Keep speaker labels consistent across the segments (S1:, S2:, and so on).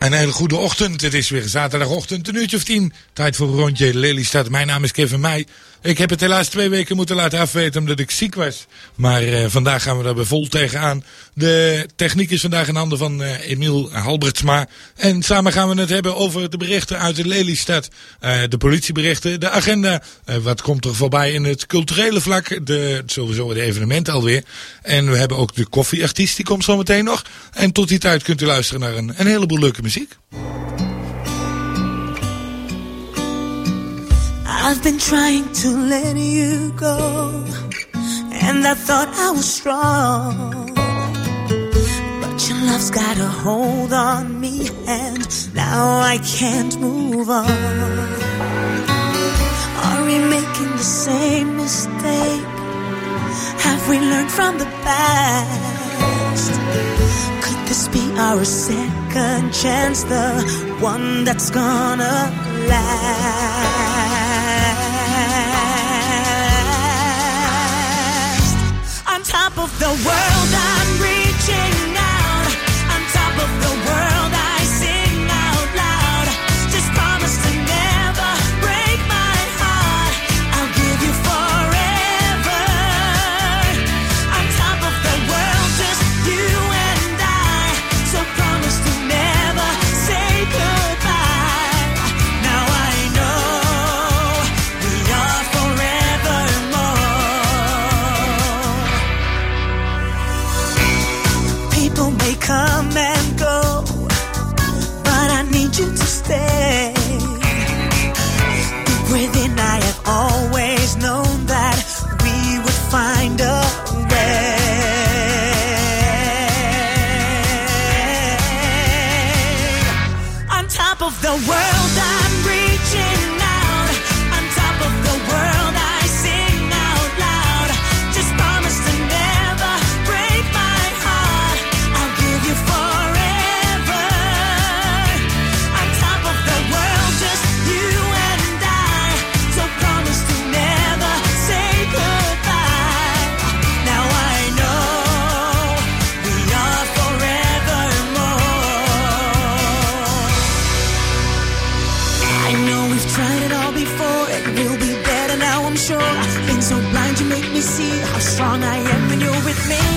S1: Een hele goede ochtend. Het is weer zaterdagochtend, een uurtje of tien. Tijd voor een rondje Lelystad. Mijn naam is Kevin Meij. Ik heb het helaas twee weken moeten laten afweten omdat ik ziek was. Maar uh, vandaag gaan we er weer vol tegenaan. De techniek is vandaag in handen van uh, Emiel Halbertsma. En samen gaan we het hebben over de berichten uit de Lelystad. Uh, de politieberichten, de agenda. wat komt er voorbij in het culturele vlak. De, sowieso de evenementen alweer. En we hebben ook de koffieartiest, die komt zo meteen nog. En tot die tijd kunt u luisteren naar een, een heleboel leuke muziek.
S2: I've been trying to let you go, and I thought I was strong. But your love's got a hold on me, and now I can't move on. Are we making the same mistake? Have we learned from the past? Could this be our second chance, the one that's gonna last? World, strong I am when you're with me.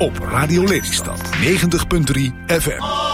S3: Op
S4: Radio Lelystad. 90.3 FM.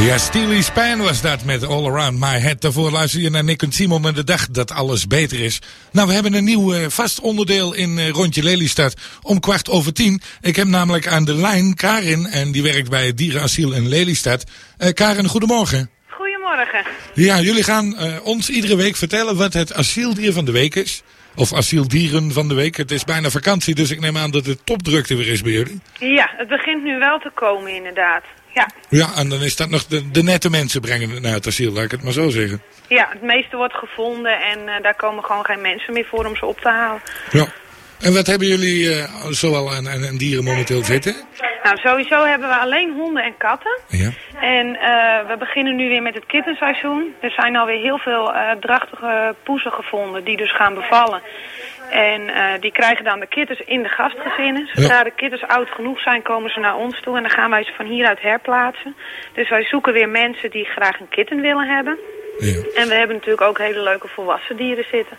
S1: Ja, Steely Span was dat met All Around My Head. Daarvoor luister je naar Nick en Simon met de dag dat alles beter is. Nou, we hebben een nieuw eh, vast onderdeel in eh, Rondje Lelystad om kwart over tien. Ik heb namelijk aan de lijn Karin en die werkt bij het dierenasiel in Lelystad. Eh Karin, goedemorgen.
S5: Goedemorgen.
S1: Ja, jullie gaan ons iedere week vertellen wat het asieldier van de week is. Of asieldieren van de week. Het is bijna vakantie, dus ik neem aan dat de topdrukte weer is bij jullie.
S5: Ja, het begint nu wel te komen inderdaad. Ja,
S1: Ja, en dan is dat nog de, de nette mensen brengen naar het asiel, laat ik het maar zo zeggen.
S5: ja het meeste wordt gevonden en eh, daar komen gewoon geen mensen meer voor om ze op te halen.
S1: Ja. En wat hebben jullie eh, zoal aan, aan, aan dieren momenteel zitten?
S5: Nou, sowieso hebben we alleen honden en katten.
S1: Ja.
S5: En eh, we beginnen nu weer met het kittenseizoen. Er zijn alweer heel veel drachtige poezen gevonden die dus gaan bevallen. En eh, die krijgen dan de kittens in de gastgezinnen. Zodra de kittens oud genoeg zijn, komen ze naar ons toe. En dan gaan wij ze van hieruit herplaatsen. Dus wij zoeken weer mensen die graag een kitten willen hebben.
S1: Ja,
S5: En we hebben natuurlijk ook hele leuke volwassen dieren zitten.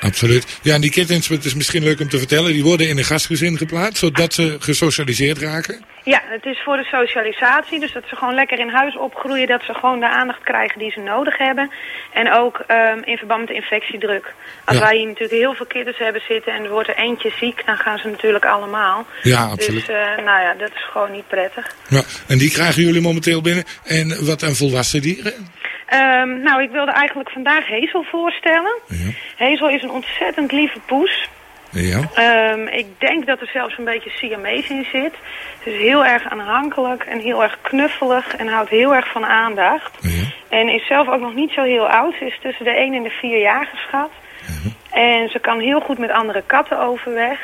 S1: Absoluut. Ja, en die kittens, het is misschien leuk om te vertellen, die worden in een gastgezin geplaatst, zodat ze gesocialiseerd raken.
S5: Ja, het is voor de socialisatie, dus dat ze gewoon lekker in huis opgroeien, dat ze gewoon de aandacht krijgen die ze nodig hebben. En ook ehm, in verband met de infectiedruk. Als
S1: Ja.
S5: wij hier natuurlijk heel veel kittens hebben zitten en er wordt er eentje ziek, dan gaan ze natuurlijk allemaal.
S1: Ja, absoluut.
S5: Dus nou ja, dat is gewoon niet prettig.
S1: Ja, en die krijgen jullie momenteel binnen. En wat aan volwassen dieren?
S5: Ehm, nou, ik wilde eigenlijk vandaag Hazel voorstellen.
S1: Ja.
S5: Hazel is een ontzettend lieve poes.
S1: Ja.
S5: Ehm, ik denk dat er zelfs een beetje Siamese in zit. Ze is heel erg aanhankelijk en heel erg knuffelig en houdt heel erg van aandacht.
S1: Ja.
S5: En is zelf ook nog niet zo heel oud. Ze is tussen de 1 en de 4 jaar geschat. En ze kan heel goed met andere katten overweg.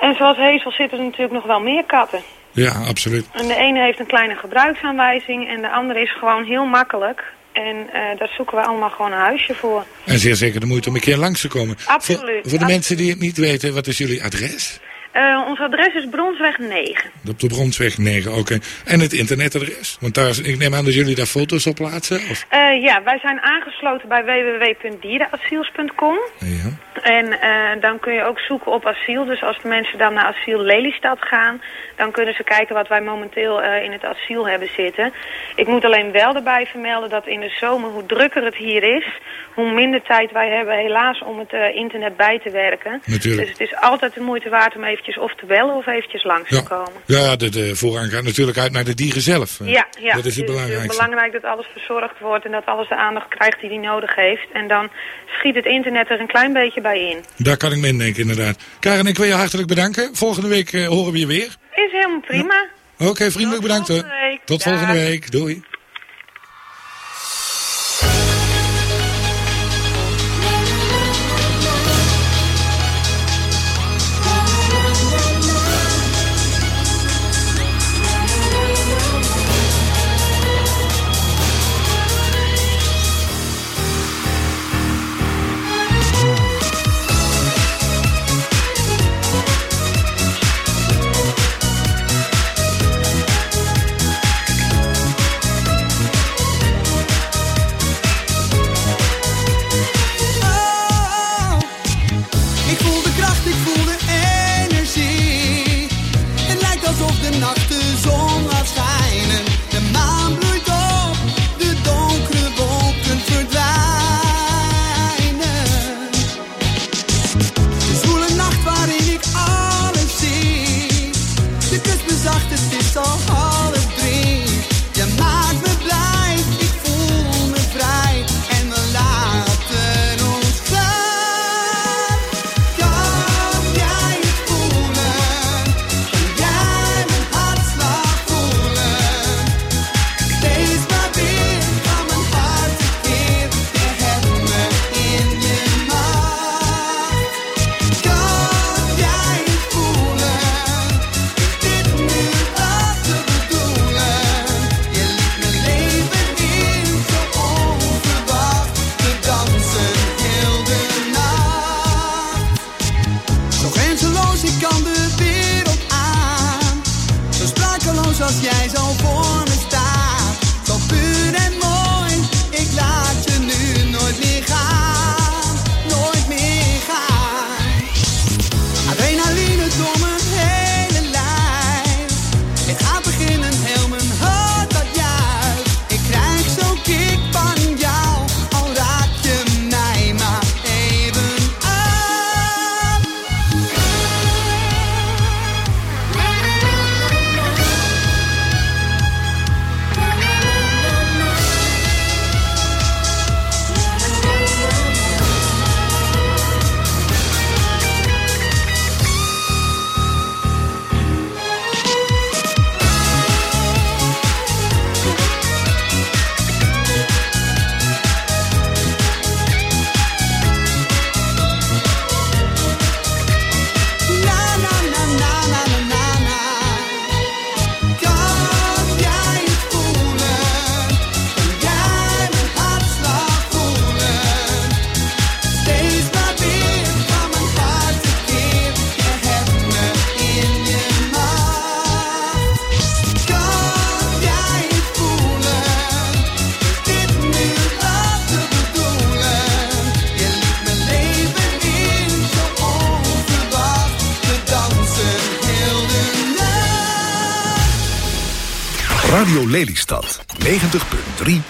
S5: En zoals Hazel zitten er natuurlijk nog wel meer katten.
S1: Ja, absoluut.
S5: En de ene heeft een kleine gebruiksaanwijzing en de andere is gewoon heel makkelijk. En eh, daar zoeken we allemaal gewoon een huisje voor.
S1: En zeer zeker de moeite om een keer langs te komen.
S5: Absoluut.
S1: Voor, voor de
S5: Absoluut.
S1: mensen die het niet weten, wat is jullie adres?
S5: Eh, ons adres is Bronsweg 9.
S1: Op de Bronsweg 9, oké. En het internetadres? Want daar, is- ik neem aan dat jullie daar foto's op plaatsen? Of?
S5: Eh, ja, wij zijn aangesloten bij www.dierenasiels.com.
S1: Ja.
S5: En eh, dan kun je ook zoeken op asiel. Dus als de mensen dan naar asiel Lelystad gaan, dan kunnen ze kijken wat wij momenteel in het asiel hebben zitten. Ik moet alleen wel erbij vermelden dat in de zomer, hoe drukker het hier is, hoe minder tijd wij hebben helaas om het internet bij te werken.
S1: Natuurlijk.
S5: Dus het is altijd de moeite waard om eventjes of te bellen of eventjes langs
S1: Ja,
S5: te komen.
S1: ja de, de voorrang gaat natuurlijk uit naar de dieren zelf.
S5: Ja, ja.
S1: Dat is het
S5: Dus
S1: belangrijkste.
S5: belangrijk dat alles verzorgd wordt en dat alles de aandacht krijgt die hij nodig heeft. En dan schiet het internet er een klein beetje bij in.
S1: Daar kan ik me indenken, inderdaad. Karen, ik wil je hartelijk bedanken. Volgende week eh, horen we je weer.
S5: Is helemaal prima.
S1: Oké, vriendelijk
S5: Tot
S1: bedankt
S5: volgende week.
S1: Tot volgende week. Doei.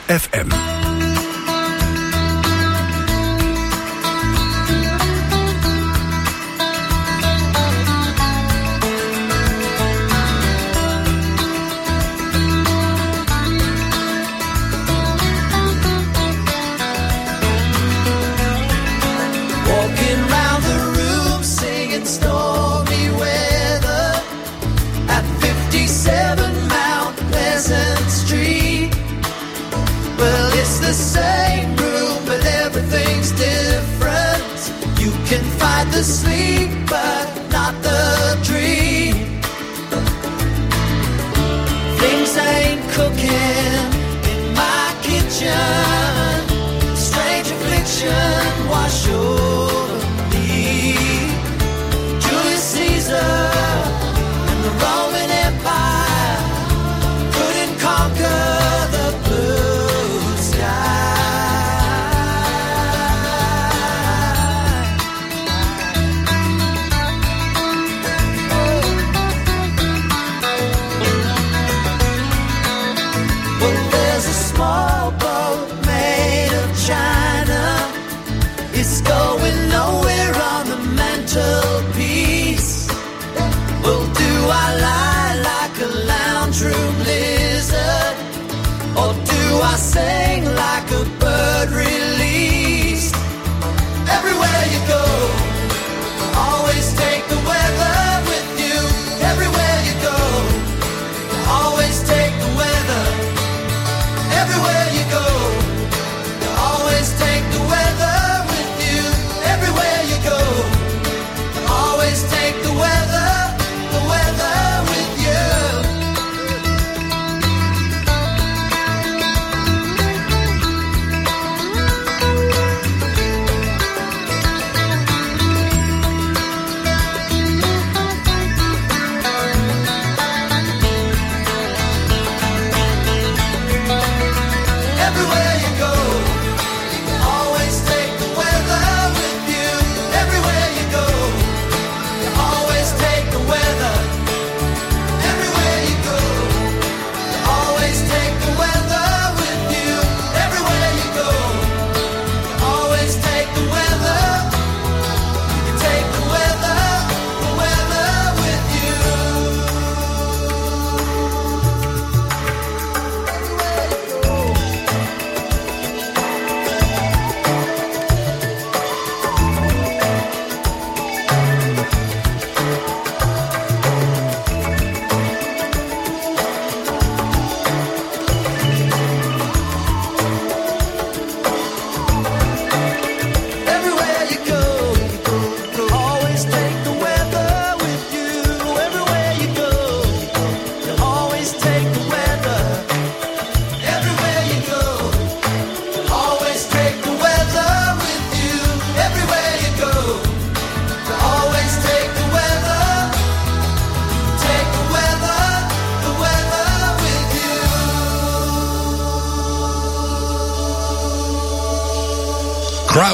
S3: FM.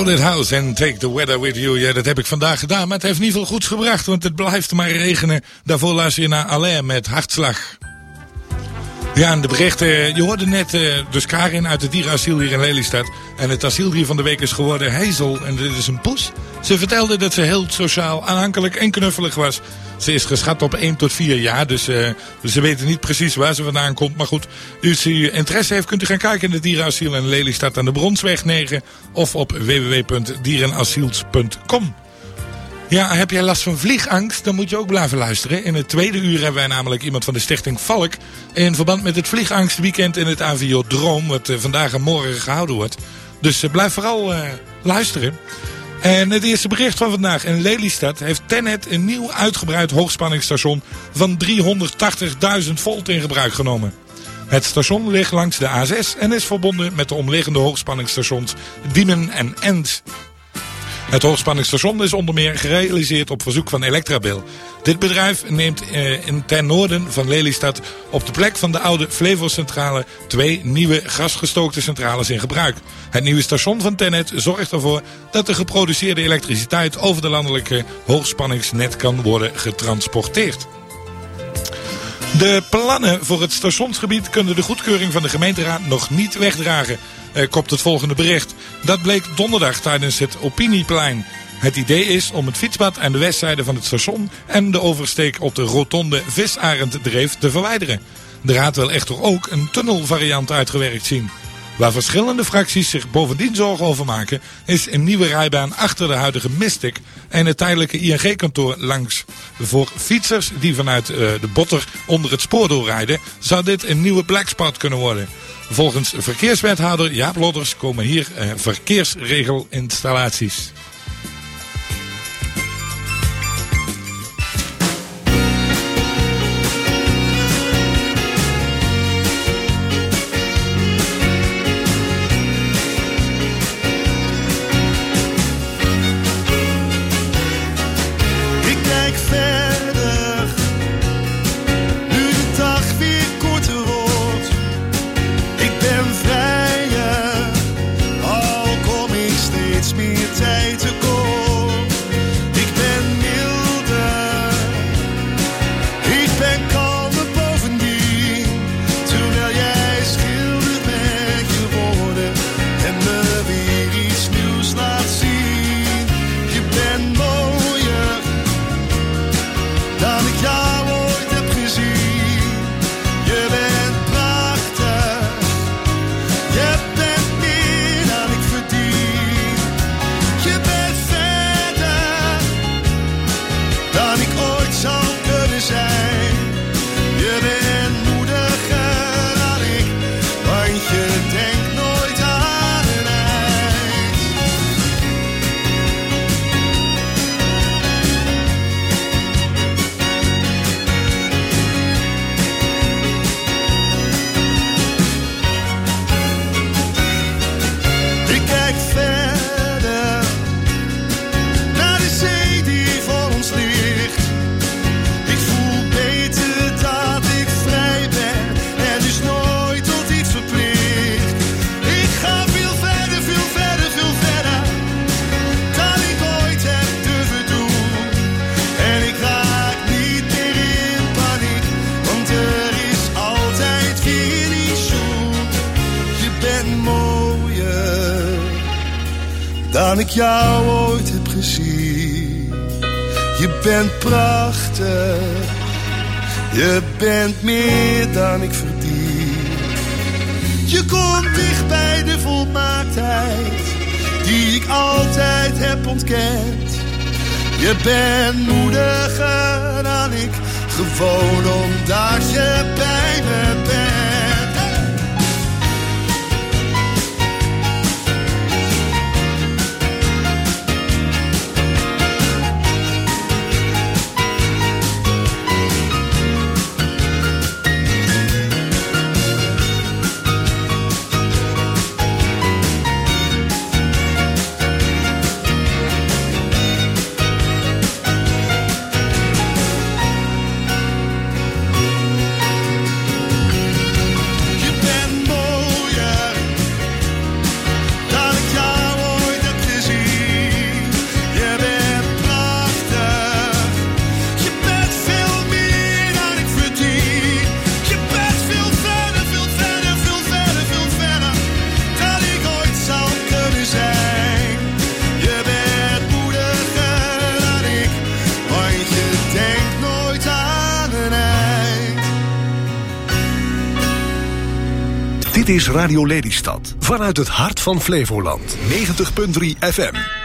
S1: Crowded House en Take the Weather With You. Ja, dat heb ik vandaag gedaan, maar het heeft niet veel goeds gebracht, want het blijft maar regenen. Daarvoor luister je naar Alain met Hartslag. Ja, en de berichten, je hoorde net eh, dus Karin uit het dierenasiel hier in Lelystad. En het asieldier van de week is geworden Hazel en dit is een poes. Ze vertelde dat ze heel sociaal, aanhankelijk en knuffelig was. Is geschat op 1 tot 4 jaar, dus, eh, dus ze weten niet precies waar ze vandaan komt. Maar goed, als u interesse heeft, kunt u gaan kijken in het dierenasiel in Lelystad aan de Bronsweg 9 of op www.dierenasiels.com. Ja, heb jij last van vliegangst? Dan moet je ook blijven luisteren. In het tweede uur hebben wij namelijk iemand van de stichting Valk... in verband met het vliegangstweekend in het Aviodroom... wat eh, vandaag en morgen gehouden wordt. Dus eh, blijf vooral luisteren. En het eerste bericht van vandaag. In Lelystad heeft Tennet een nieuw uitgebreid hoogspanningsstation... van 380.000 volt in gebruik genomen. Het station ligt langs de A6 en is verbonden met de omliggende hoogspanningsstations Diemen en End. Het hoogspanningsstation is onder meer gerealiseerd op verzoek van Electrabel. Dit bedrijf neemt eh, in ten noorden van Lelystad op de plek van de oude Flevocentrale twee nieuwe gasgestookte centrales in gebruik. Het nieuwe station van Tennet zorgt ervoor dat de geproduceerde elektriciteit over de landelijke hoogspanningsnet kan worden getransporteerd.
S6: De plannen voor het stationsgebied kunnen de goedkeuring van de gemeenteraad nog niet wegdragen kopt het volgende bericht. Dat bleek donderdag tijdens het Opinieplein. Het idee is om het fietspad aan de westzijde van het station en de oversteek op de rotonde Visarenddreef te verwijderen. De raad wil echter ook een tunnelvariant uitgewerkt zien. Waar verschillende fracties zich bovendien zorgen over maken, is een nieuwe rijbaan achter de huidige Mystic en het tijdelijke ING-kantoor langs. Voor fietsers die vanuit eh, de botter onder het spoor doorrijden, zou dit een nieuwe blackspot kunnen worden. Volgens verkeerswethouder Jaap Lodders komen hier eh, verkeersregelinstallaties.
S7: Radio Lelystad. Vanuit het hart van Flevoland. 90.3 FM.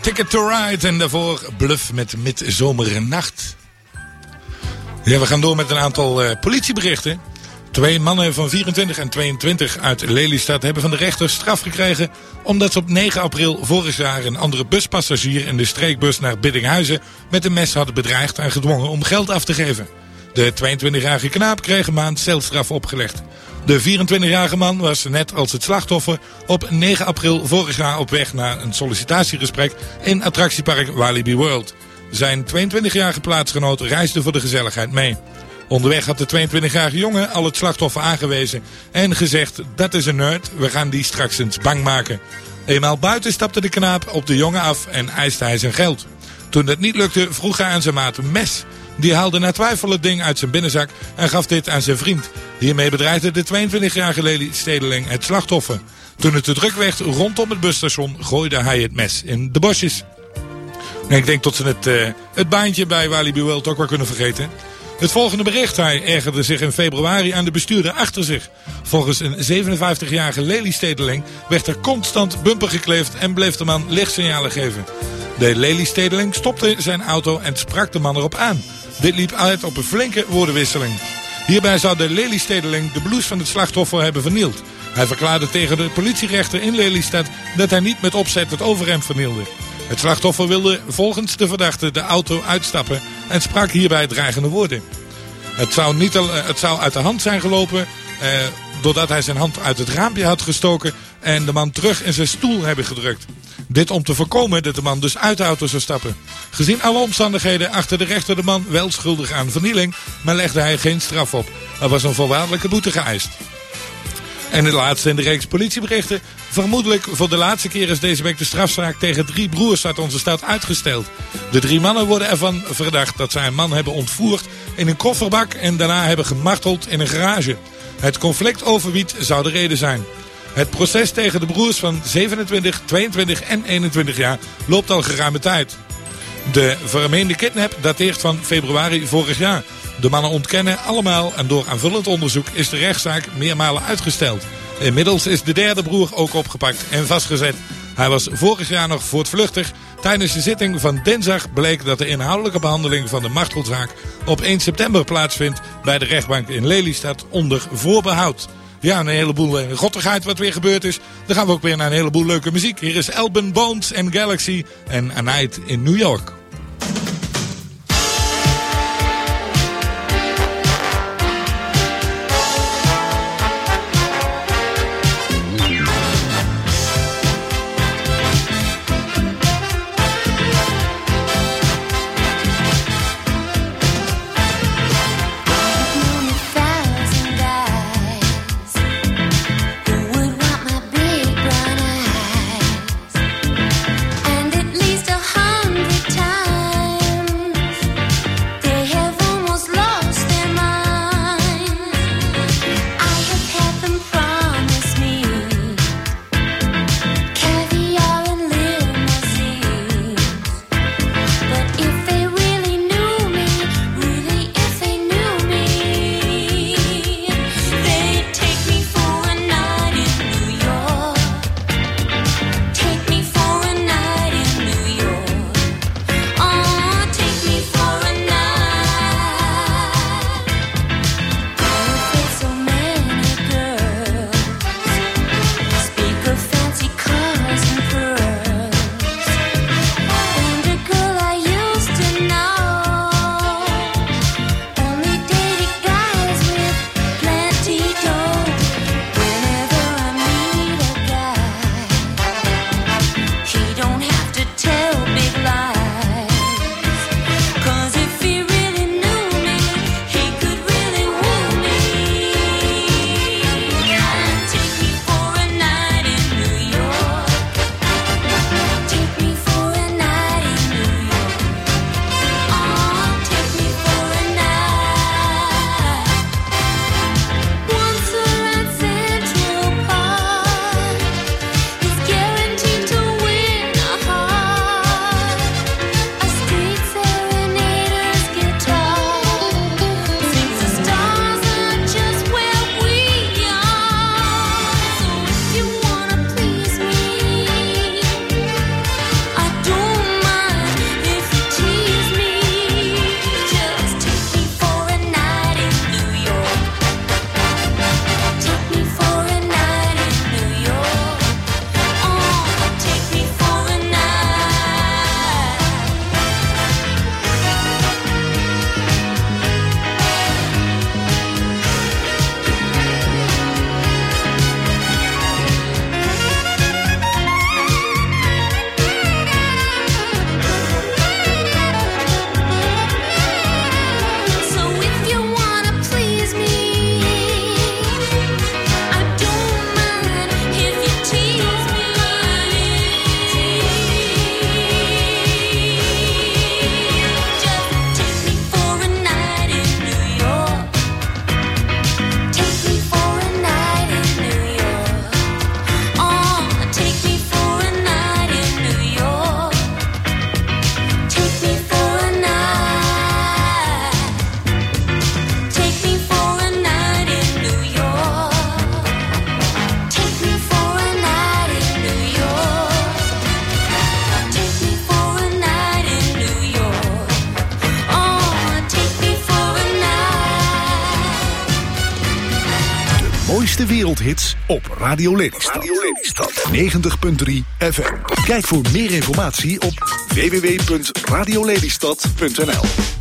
S8: Ticket to Ride.
S1: En daarvoor Bluff met Midzomernacht. Ja, we gaan door met een aantal eh, politieberichten. Twee mannen van 24 en 22 uit Lelystad hebben van de rechter straf gekregen... omdat ze op 9 april vorig jaar een andere buspassagier in de streekbus naar Biddinghuizen... met een mes hadden bedreigd en gedwongen om geld af te geven. De 22-jarige knaap kreeg een maand celstraf opgelegd. De 24-jarige man was net als het slachtoffer op 9 april vorig jaar op weg naar een sollicitatiegesprek in attractiepark Walibi World. Zijn 22-jarige plaatsgenoot reisde voor de gezelligheid mee. Onderweg had de 22-jarige jongen al het slachtoffer aangewezen en gezegd: Dat is een nerd, we gaan die straks eens bang maken. Eenmaal buiten stapte de knaap op de jongen af en eiste hij zijn geld. Toen dat niet lukte, vroeg hij aan zijn maat een mes. Die haalde na twijfel het ding uit zijn binnenzak en gaf dit aan zijn vriend. Hiermee bedreigde de 22-jarige Lely-stedeling het slachtoffer. Toen het te druk werd rondom het busstation, gooide hij het mes in de bosjes. Ik denk dat ze het, eh, het baantje bij Walibi World ook wel kunnen vergeten. Het volgende bericht. Hij ergerde zich in februari aan de bestuurder achter zich. Volgens een 57-jarige Lelystedeling werd er constant bumper gekleefd en bleef de man lichtsignalen geven. De Lelystedeling stopte zijn auto en sprak de man erop aan. Dit liep uit op een flinke woordenwisseling. Hierbij zou de Lelystedeling de blouse van het slachtoffer hebben vernield. Hij verklaarde tegen de politierechter in Lelystad dat hij niet met opzet het overhemd vernielde. Het slachtoffer wilde volgens de verdachte de auto uitstappen en sprak hierbij dreigende woorden. Het zou, niet eh, het zou uit de hand zijn gelopen eh, doordat hij zijn hand uit het raampje had gestoken en de man terug in zijn stoel hebben gedrukt. Dit om te voorkomen dat de man dus uit de auto zou stappen. Gezien alle omstandigheden achter de rechter de man wel schuldig aan vernieling, maar legde hij geen straf op. Er was een voorwaardelijke boete geëist. En de laatste in de reeks politieberichten. Vermoedelijk voor de laatste keer is deze week de strafzaak tegen drie broers uit onze stad uitgesteld. De drie mannen worden ervan verdacht dat zij een man hebben ontvoerd in een kofferbak en daarna hebben gemarteld in een garage. Het conflict over wiet zou de reden zijn. Het proces tegen de broers van 27, 22 en 21 jaar loopt al geruime tijd. De vermeende kidnap dateert van februari vorig jaar. De mannen ontkennen allemaal en door aanvullend onderzoek is de rechtszaak meermalen uitgesteld. Inmiddels is de derde broer ook opgepakt en vastgezet. Hij was vorig jaar nog voortvluchtig. Tijdens de zitting van dinsdag bleek dat de inhoudelijke behandeling van de martelzaak op 1 september plaatsvindt bij de rechtbank in Lelystad onder voorbehoud. Ja, een heleboel eh, gottigheid wat weer gebeurd is. Dan gaan we ook weer naar een heleboel leuke muziek. Hier is Elben Bones en Galaxy en A Night in New York.
S4: Radio Lelystad. Radio Lelystad. 90.3 FM. Kijk voor meer informatie op www.radiolelystad.nl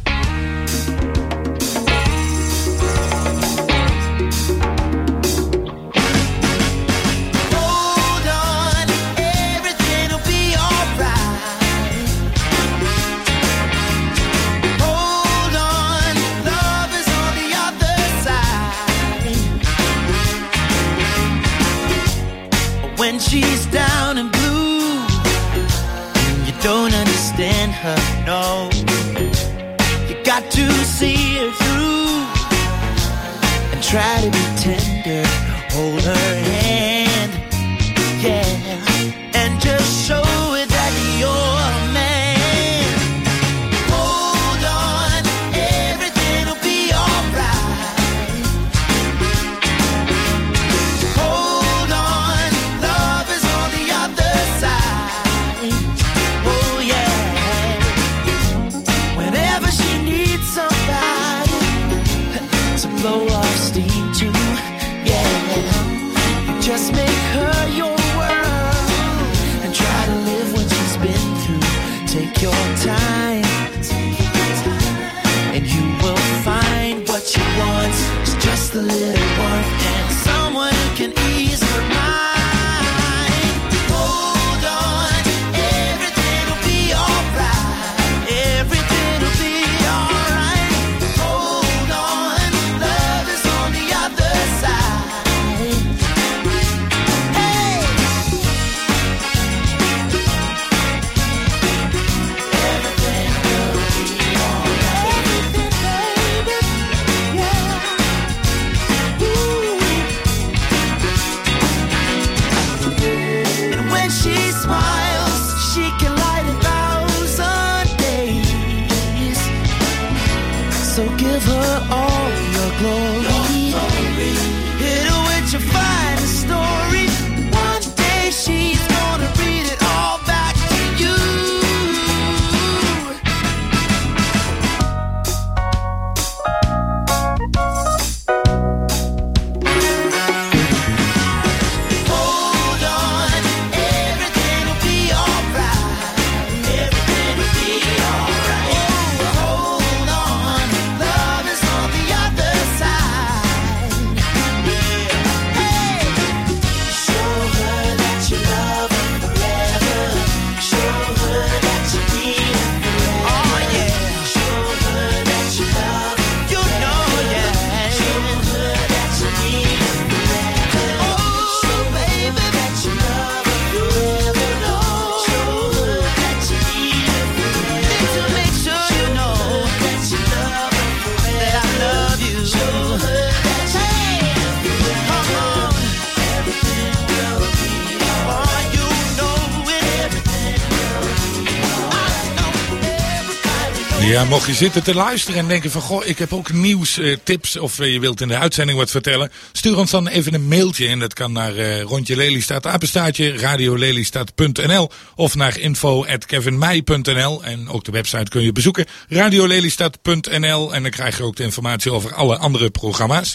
S1: Mocht je zitten te luisteren en denken van... Goh, ik heb ook nieuws, eh, tips of eh, je wilt in de uitzending wat vertellen... stuur ons dan even een mailtje en dat kan naar eh rondje Lelystad, apenstaartje, radiolelystad.nl of naar info.kevinmeij.nl en ook de website kun je bezoeken, radiolelystad.nl en dan krijg je ook de informatie over alle andere programma's.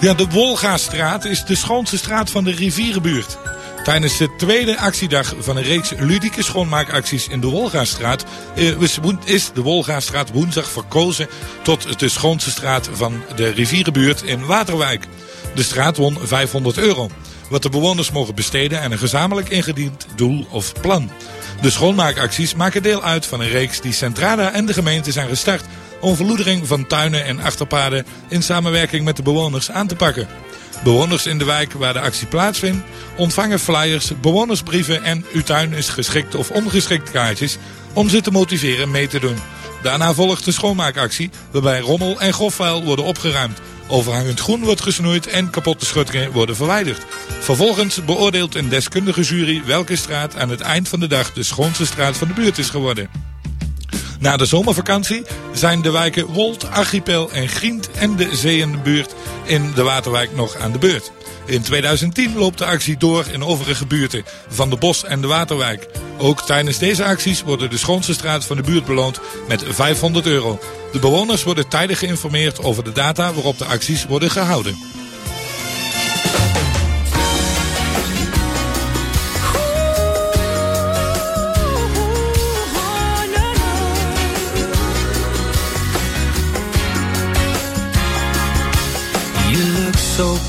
S1: Ja, de Wolgastraat is de schoonste straat van de rivierenbuurt. Tijdens de tweede actiedag van een reeks ludieke schoonmaakacties in de Wolgastraat eh, is de Wolgastraat woensdag verkozen tot de schoonste straat van de rivierenbuurt in Waterwijk. De straat won 500 euro, wat de bewoners mogen besteden aan een gezamenlijk ingediend doel of plan. De schoonmaakacties maken deel uit van een reeks die Centrada en de gemeente zijn gestart om verloedering van tuinen en achterpaden in samenwerking met de bewoners aan te pakken. Bewoners in de wijk waar de actie plaatsvindt ontvangen flyers, bewonersbrieven en uw tuin is geschikt of ongeschikt kaartjes om ze te motiveren mee te doen. Daarna volgt de schoonmaakactie waarbij rommel en grofvuil worden opgeruimd. Overhangend groen wordt gesnoeid en kapotte schuttingen worden verwijderd. Vervolgens beoordeelt een deskundige jury welke straat aan het eind van de dag de schoonste straat van de buurt is geworden. Na de zomervakantie zijn de wijken Wold, Archipel en Grient en de Zeeënbuurt in de Waterwijk nog aan de beurt. In 2010 loopt de actie door in overige buurten van de Bos en de Waterwijk. Ook tijdens deze acties worden de schoonste straat van de buurt beloond met 500 euro. De bewoners worden tijdig geïnformeerd over de data waarop de acties worden gehouden.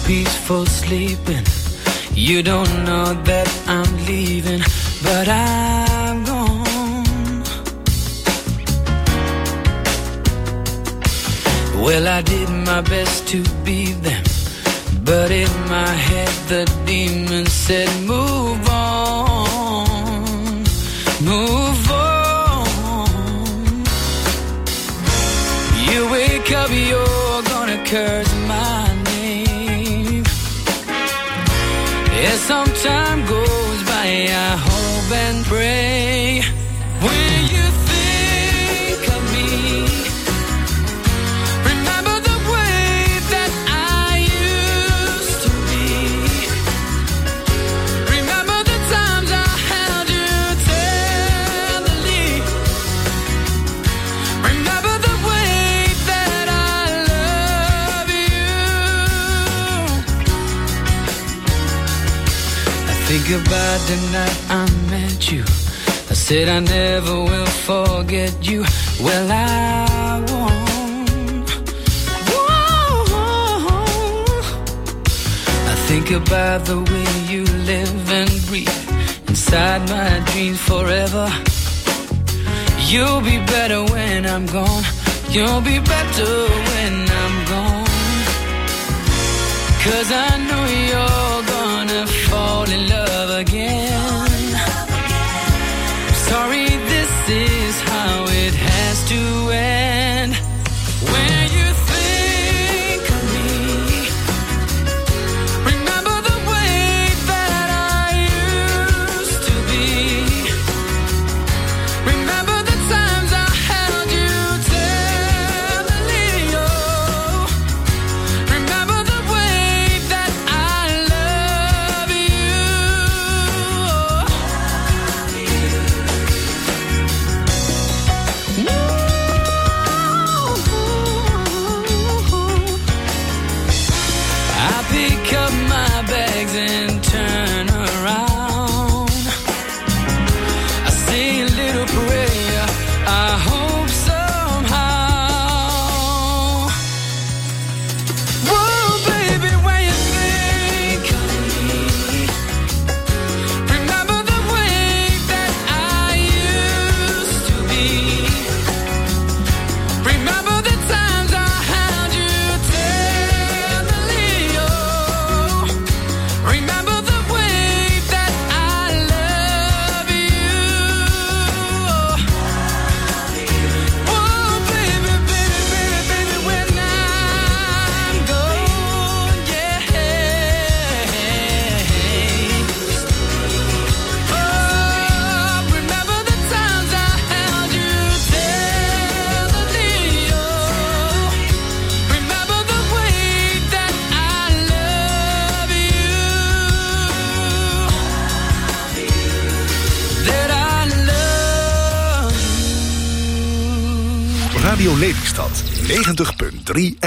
S7: Peaceful sleeping. You don't know that I'm leaving, but I'm gone. Well, I did my best to be them, but in my head the demon said, Move on, move on. You wake up, you're gonna curse some time goes by, I hope and pray. About the night I met you. I said I never will forget you. Well, I won't. Won't. I think about the way you live and breathe inside my dreams forever. You'll be better when I'm gone. You'll be better when I'm gone. Cause I know you're gonna fall in love again.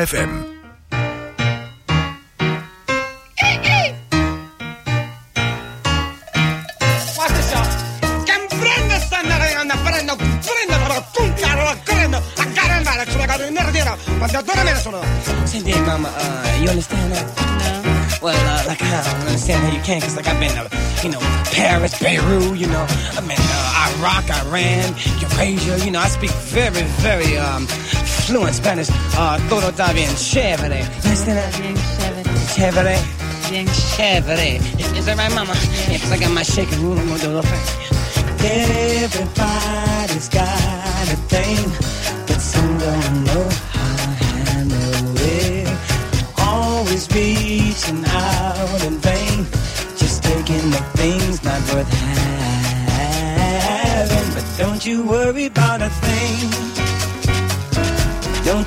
S9: FM.
S10: Spanish. Uh, todo está bien chévere.
S11: Bien chévere.
S10: Chévere.
S11: Bien
S10: Chévere. Is, that right, Mama? Cause I got my shaking room, I'm gonna do a thing.
S12: Everybody's got a thing,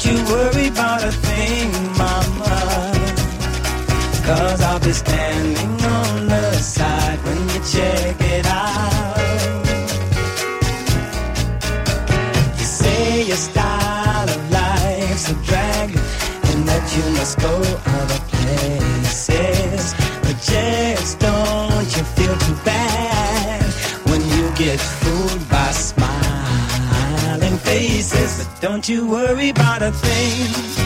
S12: you worry about a thing, mama. Cause I'll be standing smiling faces. But don't you worry about a thing.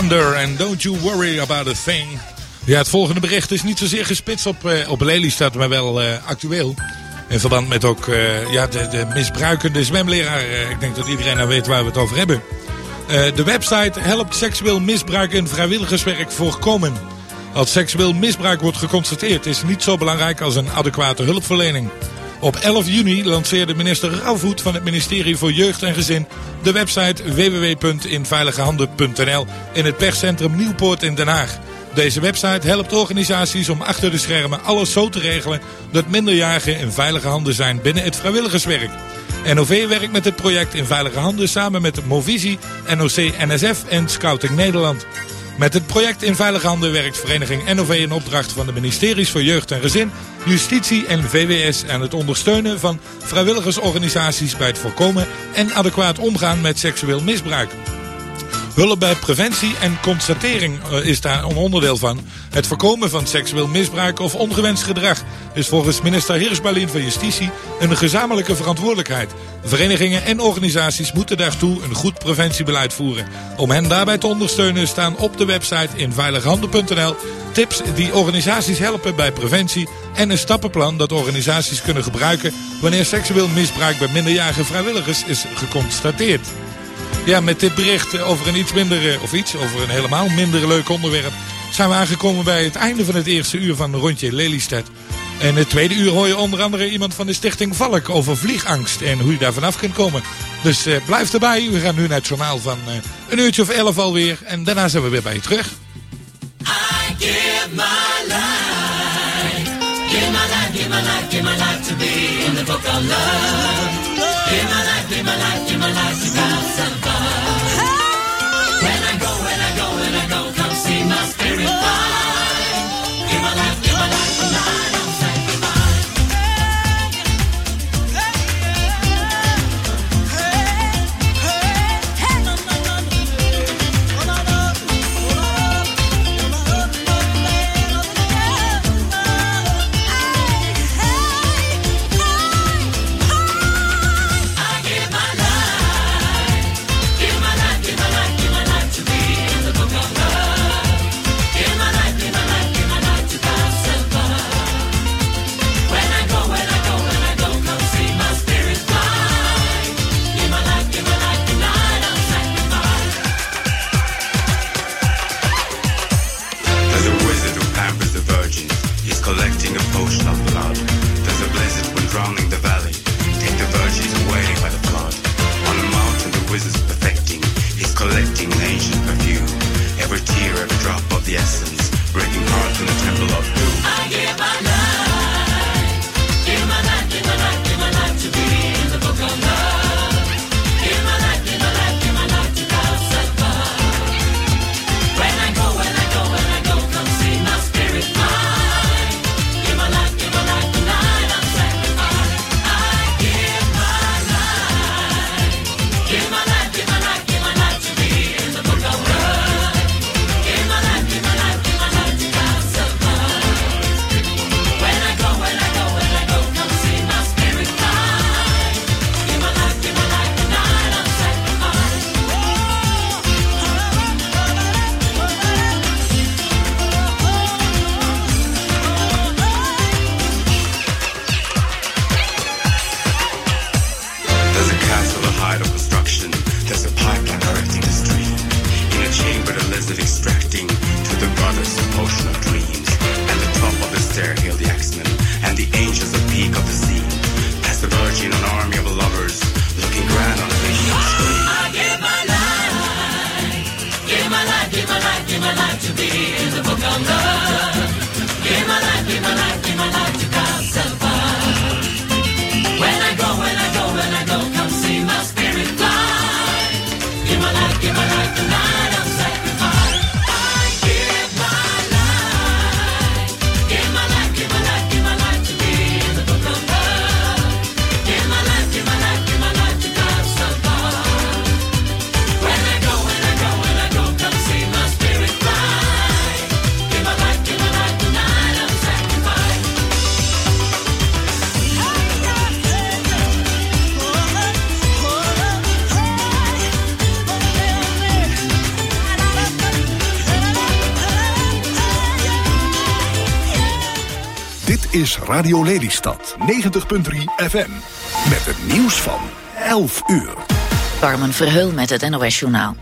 S1: Wonder en Don't You Worry About A Thing. Ja, het volgende bericht is niet zozeer gespitst op, eh, op Lelystad, maar wel eh, actueel. In verband met ook eh, ja, de, de misbruikende zwemleraar. Ik denk dat iedereen nou weet waar we het over hebben. De website helpt seksueel misbruik en vrijwilligerswerk voorkomen. Als seksueel misbruik wordt geconstateerd is niet zo belangrijk als een adequate hulpverlening. Op 11 juni lanceerde minister Rauwvoet van het ministerie voor Jeugd en Gezin de website www.inveiligehanden.nl in het perscentrum Nieuwpoort in Den Haag. Deze website helpt organisaties om achter de schermen alles zo te regelen dat minderjarigen in veilige handen zijn binnen het vrijwilligerswerk. NOV werkt met het project in veilige handen samen met Movisie, NOC-NSF en Scouting Nederland. Met het project in veilige handen werkt vereniging NOV in opdracht van de ministeries voor Jeugd en Gezin, Justitie en VWS aan het ondersteunen van vrijwilligersorganisaties bij het voorkomen en adequaat omgaan met seksueel misbruik. Hulp bij preventie en constatering eh, is daar een onderdeel van. Het voorkomen van seksueel misbruik of ongewenst gedrag is volgens minister Hirschbalin van Justitie een gezamenlijke verantwoordelijkheid. Verenigingen en organisaties moeten daartoe een goed preventiebeleid voeren. Om hen daarbij te ondersteunen staan op de website inveilighanden.nl tips die organisaties helpen bij preventie en een stappenplan dat organisaties kunnen gebruiken wanneer seksueel misbruik bij minderjarige vrijwilligers is geconstateerd. Ja, met dit bericht over een iets minder, eh, of iets, over een helemaal minder leuk onderwerp, zijn we aangekomen bij het einde van het eerste uur van Rondje Lelystad. En het tweede uur hoor je onder andere iemand van de stichting Valk over vliegangst en hoe je daar vanaf kunt komen. Dus eh, blijf erbij, we gaan nu naar het journaal van eh, een uurtje of elf alweer en daarna zijn we weer bij je terug.
S13: I my life, give my life, give life to be in the book of love. Give my life, give my life, give my life to God
S4: is Radio Lelystad 90.3 FM. Met het nieuws van 11 uur.
S14: Carmen Verheul met het NOS-journaal.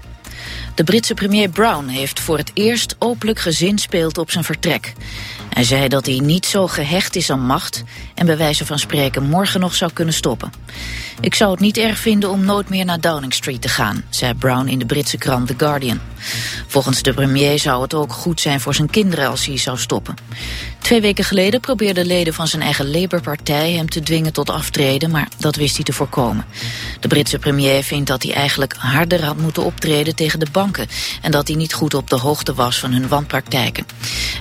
S14: De Britse premier Brown heeft voor het eerst openlijk gezinspeeld op zijn vertrek. Hij zei dat hij niet zo gehecht is aan macht en bij wijze van spreken morgen nog zou kunnen stoppen. Ik zou het niet erg vinden om nooit meer naar Downing Street te gaan, zei Brown in de Britse krant The Guardian. Volgens de premier zou het ook goed zijn voor zijn kinderen als hij zou stoppen. Twee weken geleden probeerden leden van zijn eigen Labour-partij hem te dwingen tot aftreden, maar dat wist hij te voorkomen. De Britse premier vindt dat hij eigenlijk harder had moeten optreden tegen de banken en dat hij niet goed op de hoogte was van hun wanpraktijken.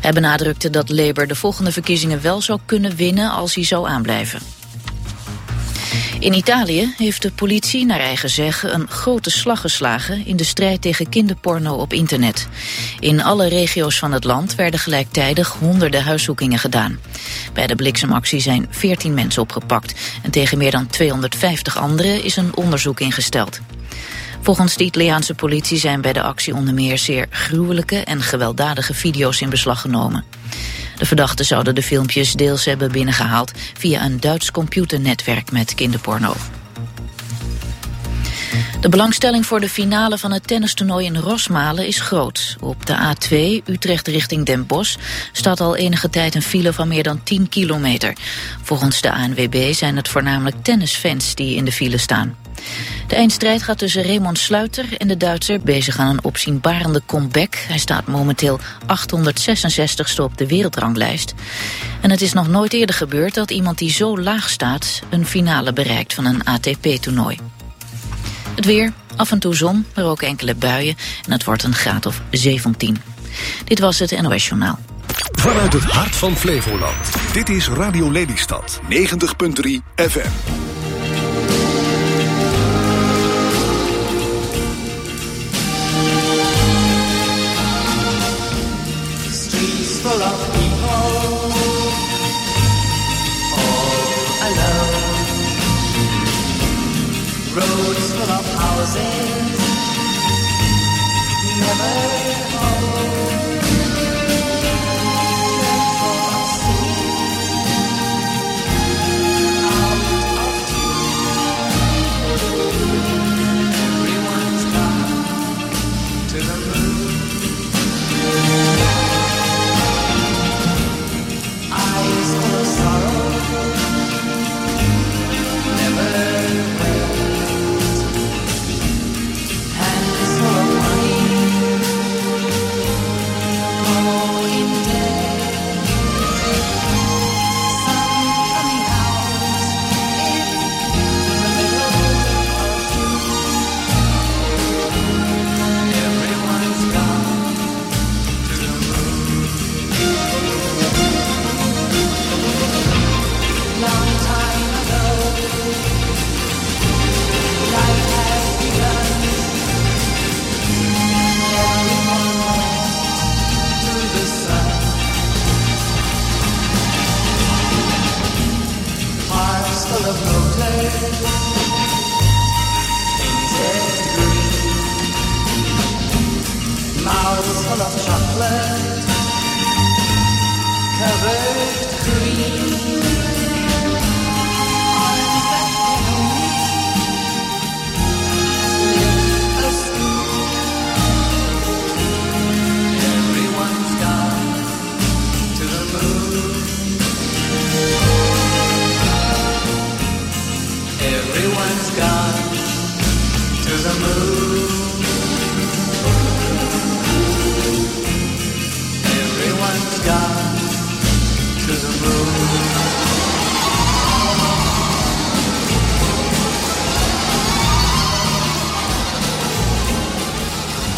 S14: Hij benadrukte dat Labour de volgende verkiezingen wel zou kunnen winnen als hij zou aanblijven. In Italië heeft de politie naar eigen zeggen een grote slag geslagen in de strijd tegen kinderporno op internet. In alle regio's van het land werden gelijktijdig honderden huiszoekingen gedaan. Bij de bliksemactie zijn 14 mensen opgepakt en tegen meer dan 250 anderen is een onderzoek ingesteld. Volgens de Italiaanse politie zijn bij de actie onder meer zeer gruwelijke en gewelddadige video's in beslag genomen. De verdachten zouden de filmpjes deels hebben binnengehaald via een Duits computernetwerk met kinderporno. De belangstelling voor de finale van het tennistoernooi in Rosmalen is groot. Op de A2 Utrecht richting Den Bosch staat al enige tijd een file van meer dan 10 kilometer. Volgens de ANWB zijn het voornamelijk tennisfans die in de file staan. De eindstrijd gaat tussen Raymond Sluiter en de Duitser bezig aan een opzienbarende comeback. Hij staat momenteel 866ste op de wereldranglijst. En het is nog nooit eerder gebeurd dat iemand die zo laag staat een finale bereikt van een ATP-toernooi. Het weer, af en toe zon, maar ook enkele buien en het wordt een graad of 17. Dit was het NOS Journaal.
S4: Vanuit het hart van Flevoland. Dit is Radio Lelystad 90.3 FM.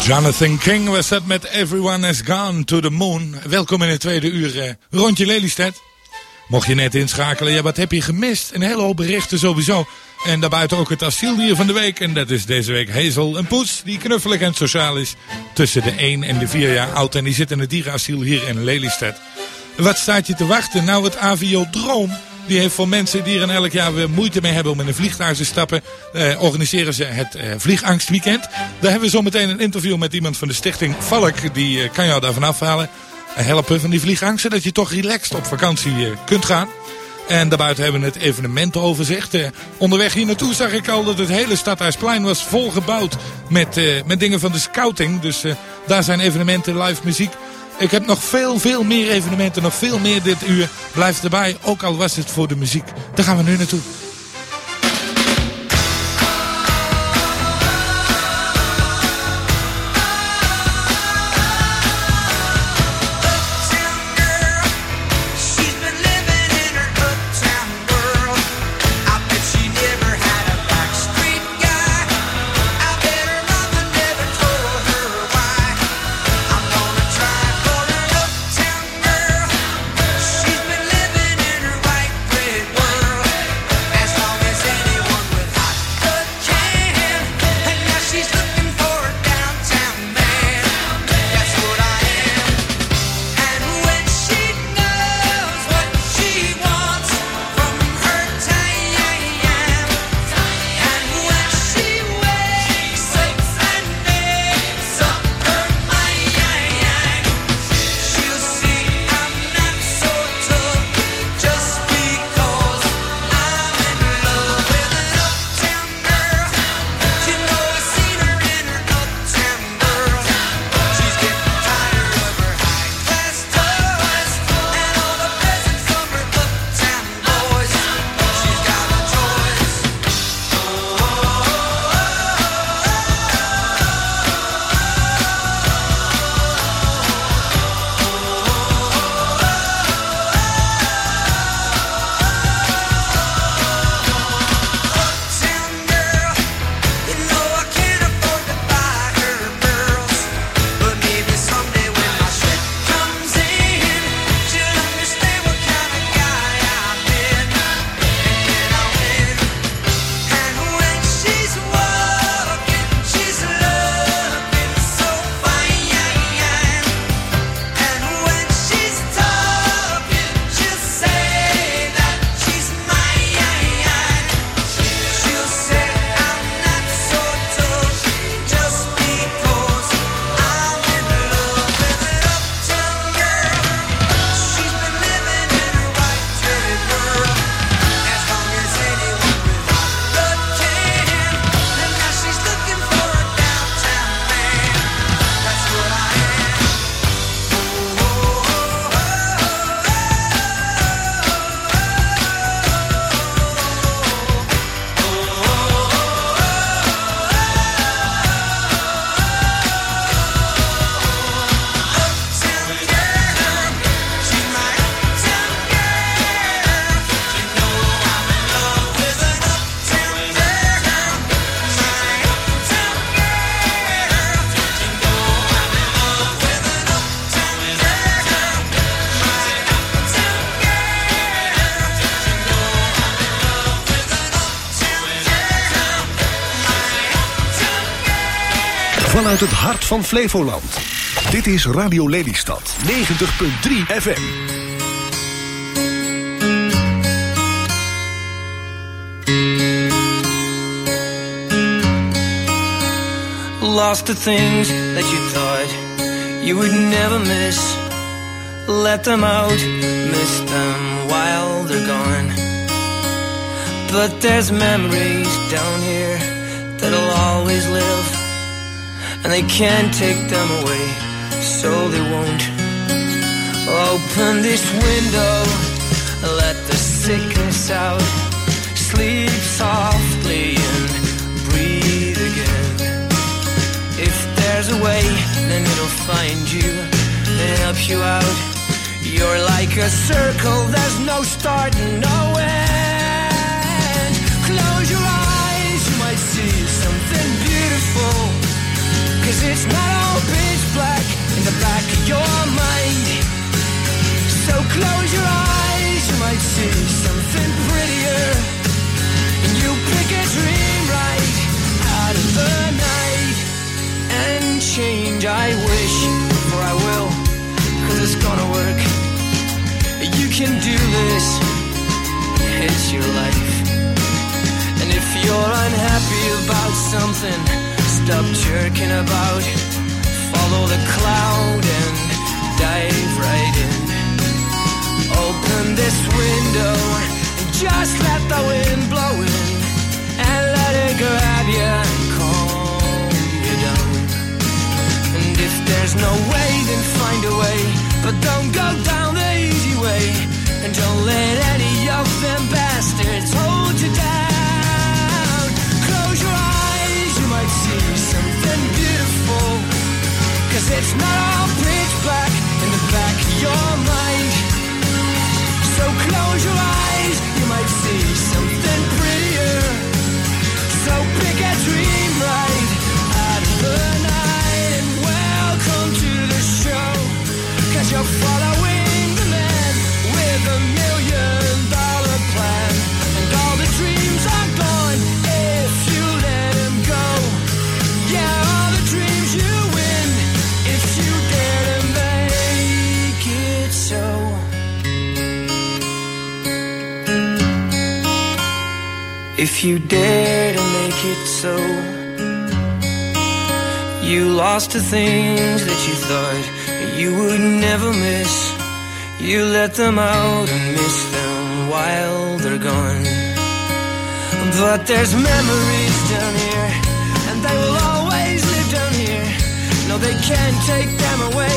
S1: Jonathan King was dat met Everyone Has Gone to the Moon. Welkom in het tweede uur eh, rondje Lelystad. Mocht je net inschakelen, ja wat heb je gemist? Een hele hoop berichten sowieso. En daarbuiten ook het asieldier van de week. En dat is deze week Hazel, een poes die knuffelig en sociaal is. Tussen de 1 en de 4 jaar oud. En die zit in het dierenasiel hier in Lelystad. Wat staat je te wachten? Nou, het Aviodroom. Die heeft voor mensen die er elk jaar weer moeite mee hebben om in een vliegtuig te stappen, eh, organiseren ze het eh, Vliegangstweekend. Daar hebben we zo meteen een interview met iemand van de stichting Valk. Die eh, kan jou daarvan afhalen. Eh, helpen van die vliegangst, zodat je toch relaxed op vakantie eh, kunt gaan. En daarbuiten hebben we het evenementenoverzicht. Eh, onderweg hier naartoe zag ik al dat het hele Stadhuisplein was volgebouwd met, eh, met dingen van de scouting. Dus eh, daar zijn evenementen, live muziek. Ik heb nog veel, veel meer evenementen, nog veel meer dit uur. Blijf erbij, ook al was het voor de muziek. Daar gaan we nu naartoe.
S4: Van Flevoland. Dit is Radio Lelystad 90.3 FM.
S3: Lost the things that you thought you would never miss. Let them out, miss them while they're gone. But there's memories down here that'll always live. And they can't take them away, so they won't. Open this window, let the sickness out. Sleep softly and breathe again. If there's a way, then it'll find you and help you out. You're like a circle, there's no start and no end. It's not all pitch black in the back of your mind. So close your eyes, you might see something prettier. And you pick a dream right out of the night and change. I wish, for I will, cause it's gonna work. You can do this, it's your life. And if you're unhappy about something, stop jerking about. Follow the cloud and dive right in. Open this window and just let the wind blow in. And let it grab you and calm you down. And if there's no way, then find a way. But don't go down the easy way. And don't let any of them bastards hold you down. Something beautiful. Cause it's not you dare to make it so, you lost the things that you thought you would never miss. You let them out and miss them while they're gone. But there's memories down here, and they will always live down here. No, they can't take them away,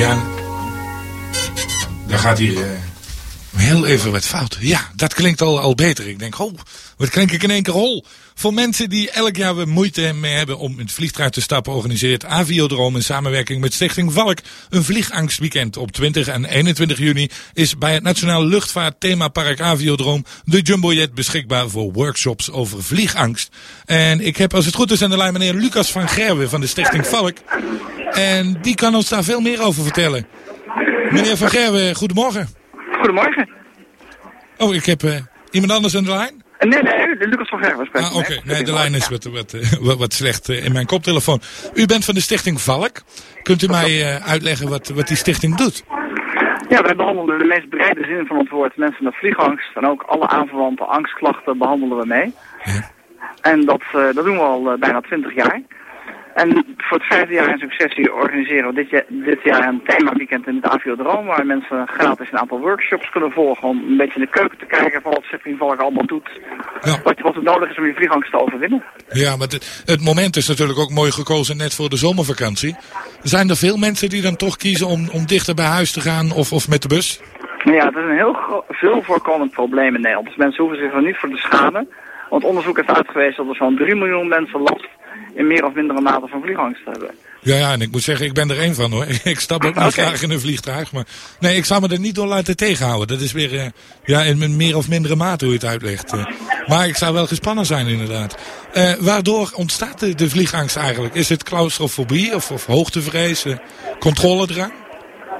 S1: Ja, daar gaat hier eh, heel even wat fout. Ja, dat klinkt al, al beter. Ik denk, oh, wat klink ik in één keer hol. Voor mensen die elk jaar weer moeite mee hebben om in het vliegtuig te stappen, organiseert Aviodroom in samenwerking met Stichting Valk een vliegangstweekend. Op 20 en 21 juni is bij het Nationaal Luchtvaart Themapark Aviodroom de Jumbojet beschikbaar voor workshops over vliegangst. En ik heb als het goed is aan de lijn meneer Lucas van Gerwen van de Stichting Valk. En die kan ons daar veel meer over vertellen. Meneer van Gerwen, goedemorgen.
S15: Goedemorgen.
S1: Oh, ik heb eh, iemand anders aan de lijn?
S15: Nee, nee, de Lucas van Gerwen spreekt.
S1: Ah, oké. Nee, de lijn is wat, wat, eh, wat, wat slecht eh, in mijn koptelefoon. U bent van de stichting Valk. Kunt u mij eh, uitleggen wat, wat die stichting doet?
S15: Ja, wij behandelen de meest brede zin van het woord mensen met vliegangst. En ook alle aanverwante angstklachten behandelen we mee. En dat, eh, dat doen we al eh, bijna twintig jaar. En voor het vijfde jaar in successie organiseren we dit, jaar- dit jaar een themaweekend in het Aviodroom, waar mensen gratis een aantal workshops kunnen volgen om een beetje in de keuken te kijken van wat Schipholvalk allemaal doet. Wat, wat er nodig is om je vliegangst te overwinnen.
S1: Ja, maar het, het moment is natuurlijk ook mooi gekozen net voor de zomervakantie. Zijn er veel mensen die dan toch kiezen om, om dichter bij huis te gaan of, of met de bus?
S15: Ja, het is een heel veel voorkomend probleem in Nederland. Dus mensen hoeven zich er niet voor te schamen. Want onderzoek heeft uitgewezen dat er zo'n 3 miljoen mensen last in meer of mindere mate van vliegangst hebben.
S1: Ja, ja, en ik moet zeggen, ik ben er één van hoor. Ik stap ook niet graag in een vliegtuig. Maar nee, ik zou me er niet door laten tegenhouden. Dat is weer, eh, ja, in meer of mindere mate hoe je het uitlegt. eh. maar ik zou wel gespannen zijn inderdaad. Eh, waardoor ontstaat de, de vliegangst eigenlijk? Is het claustrofobie of, of hoogtevrees, controledrang?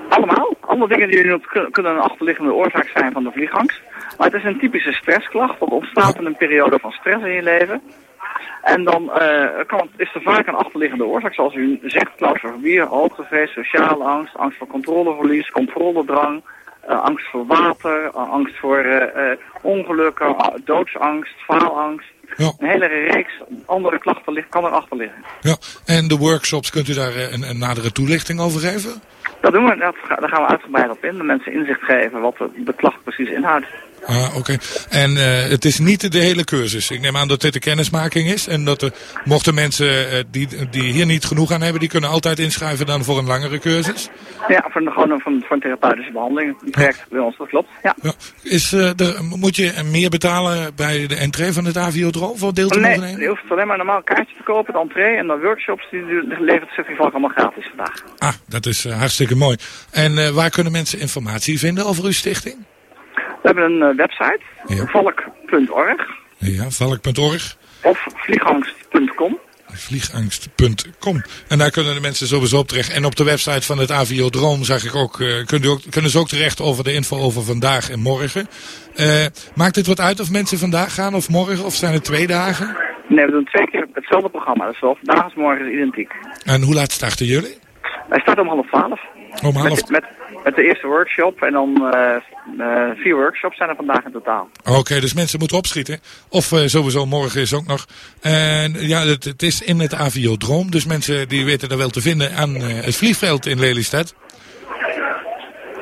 S15: Allemaal. Allemaal dingen die kunnen een achterliggende oorzaak zijn van de vliegangst. Maar het is een typische stressklacht. Dat ontstaat in een periode van stress in je leven. En dan eh, kan, is er vaak een achterliggende oorzaak, zoals u zegt, claustrofobie, hoogtevrees, sociale angst, angst voor controleverlies, controledrang, eh, angst voor water, eh, angst voor ongelukken, ah, doodsangst, faalangst. Een hele reeks andere klachten ligt, kan erachter liggen.
S1: Ja, en de workshops, kunt u daar een, een nadere toelichting over geven?
S15: Dat doen we, dat, daar gaan we uitgebreid op in, de mensen inzicht geven wat de, de klacht precies inhoudt.
S1: Ah, oké. En eh, het is niet de hele cursus. Ik neem aan dat dit de kennismaking is. En dat er, mochten mensen eh, die, die hier niet genoeg aan hebben, die kunnen altijd inschrijven dan voor een langere cursus.
S15: Ja, voor een, gewoon een, voor een, therapeutische behandeling. Een traject bij ons, dat klopt. Ja.
S1: Is, er, moet je meer betalen bij de entree van het Aviodroom voor deel te
S15: nee,
S1: mogen nemen?
S15: je hoeft alleen maar een normaal kaartje te kopen, de entree en de workshops, die levert Suffi Valk allemaal gratis vandaag.
S1: Ah, dat is hartstikke mooi. En waar kunnen mensen informatie vinden over uw stichting?
S15: We hebben een eh, website,
S1: Ja.
S15: valk.org
S1: Ja, valk.org.
S15: of vliegangst.com.
S1: Vliegangst.com. En daar kunnen de mensen sowieso op terecht. En op de website van het Aviodroom zag ik ook, eh, kunnen, ook, kunnen ze ook terecht over de info over vandaag en morgen. Eh, maakt het wat uit of mensen vandaag gaan of morgen? Of zijn het twee dagen?
S15: Nee, we doen twee keer hetzelfde programma, dus wel vandaag als morgen is identiek.
S1: En hoe laat starten jullie?
S15: Wij starten om half twaalf.
S1: Om half
S15: Met, met, met de eerste workshop en dan eh, eh, vier workshops zijn er vandaag in totaal.
S1: Oké, dus mensen moeten opschieten. Of eh, sowieso morgen is ook nog. En ja, het, het is in het Aviodroom. Dus mensen die weten er wel te vinden aan het vliegveld in Lelystad.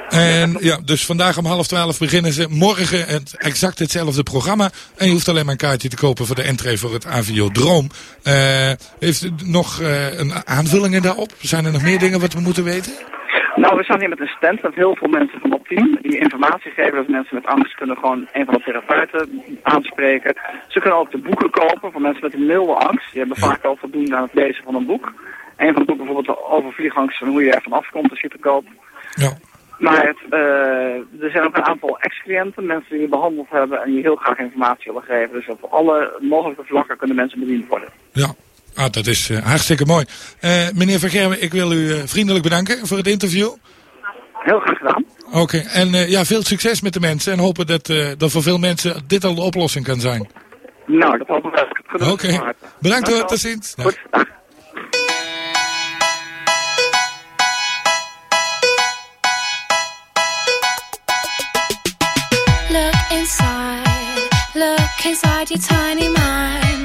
S1: En ja, dus vandaag om half twaalf beginnen ze. Morgen het, exact hetzelfde programma. En je hoeft alleen maar een kaartje te kopen voor de entree voor het Aviodroom. Eh heeft u nog eh, een aanvullingen daarop? Zijn er nog meer dingen wat we moeten weten?
S15: Nou, we staan hier met een stand met heel veel mensen van het team die informatie geven. Dat mensen met angst kunnen gewoon een van de therapeuten aanspreken. Ze kunnen ook de boeken kopen voor mensen met een milde angst. Die hebben vaak al voldoende aan het lezen van een boek. Een van de boeken bijvoorbeeld over vliegangst en hoe je ervan afkomt als je te koop.
S1: Ja.
S15: Maar het, eh, er zijn ook een aantal ex-cliënten, mensen die je behandeld hebben en die heel graag informatie willen geven. Dus op alle mogelijke vlakken kunnen mensen bediend worden.
S1: Ja, ah, dat is eh, hartstikke mooi. Eh, meneer Van Gerwen, ik wil u eh, vriendelijk bedanken voor het interview.
S15: Heel graag gedaan.
S1: Oké, en eh, ja, veel succes met de mensen. En hopen dat, eh, dat voor veel mensen dit al de oplossing kan zijn.
S15: Nou, dat hopen we.
S1: Oké, bedankt hoor, tot ziens. Dag.
S16: Look inside, look inside your tiny mind,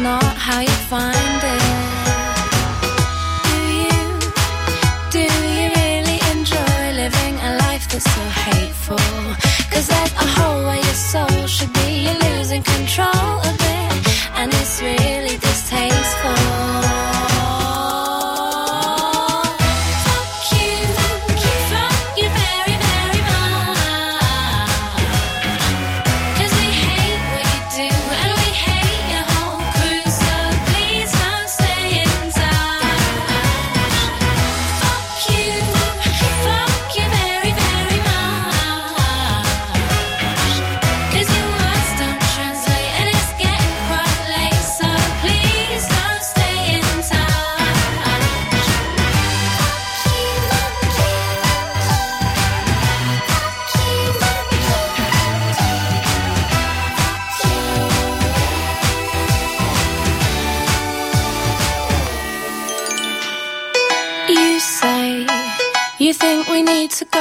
S16: Not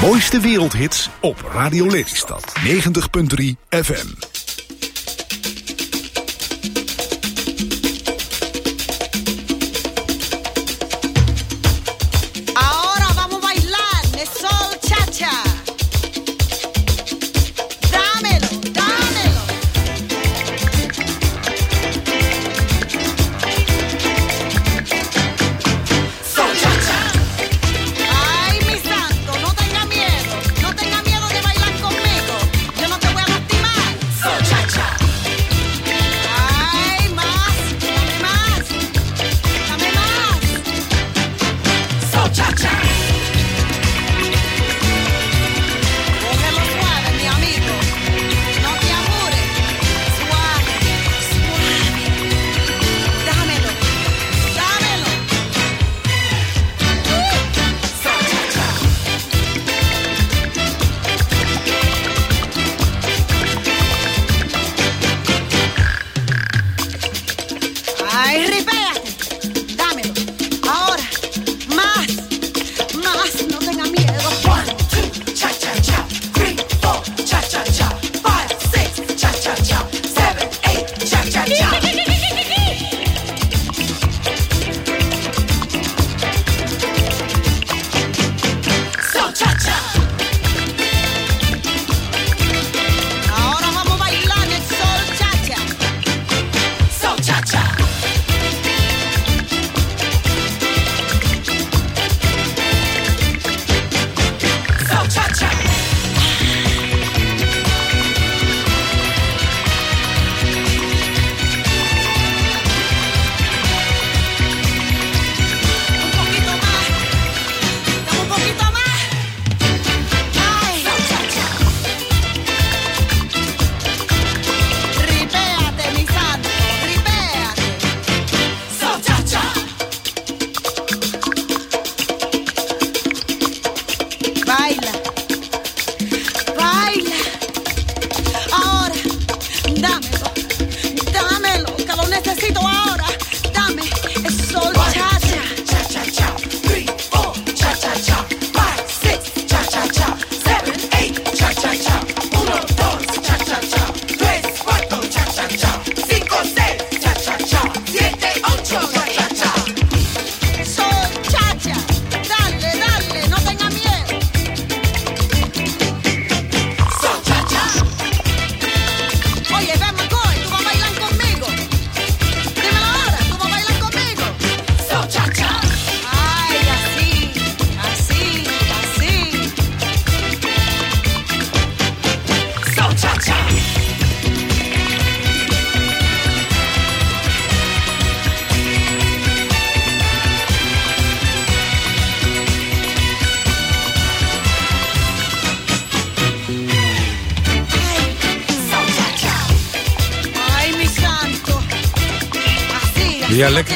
S4: mooiste wereldhits op Radio Lelystad. 90.3 FM.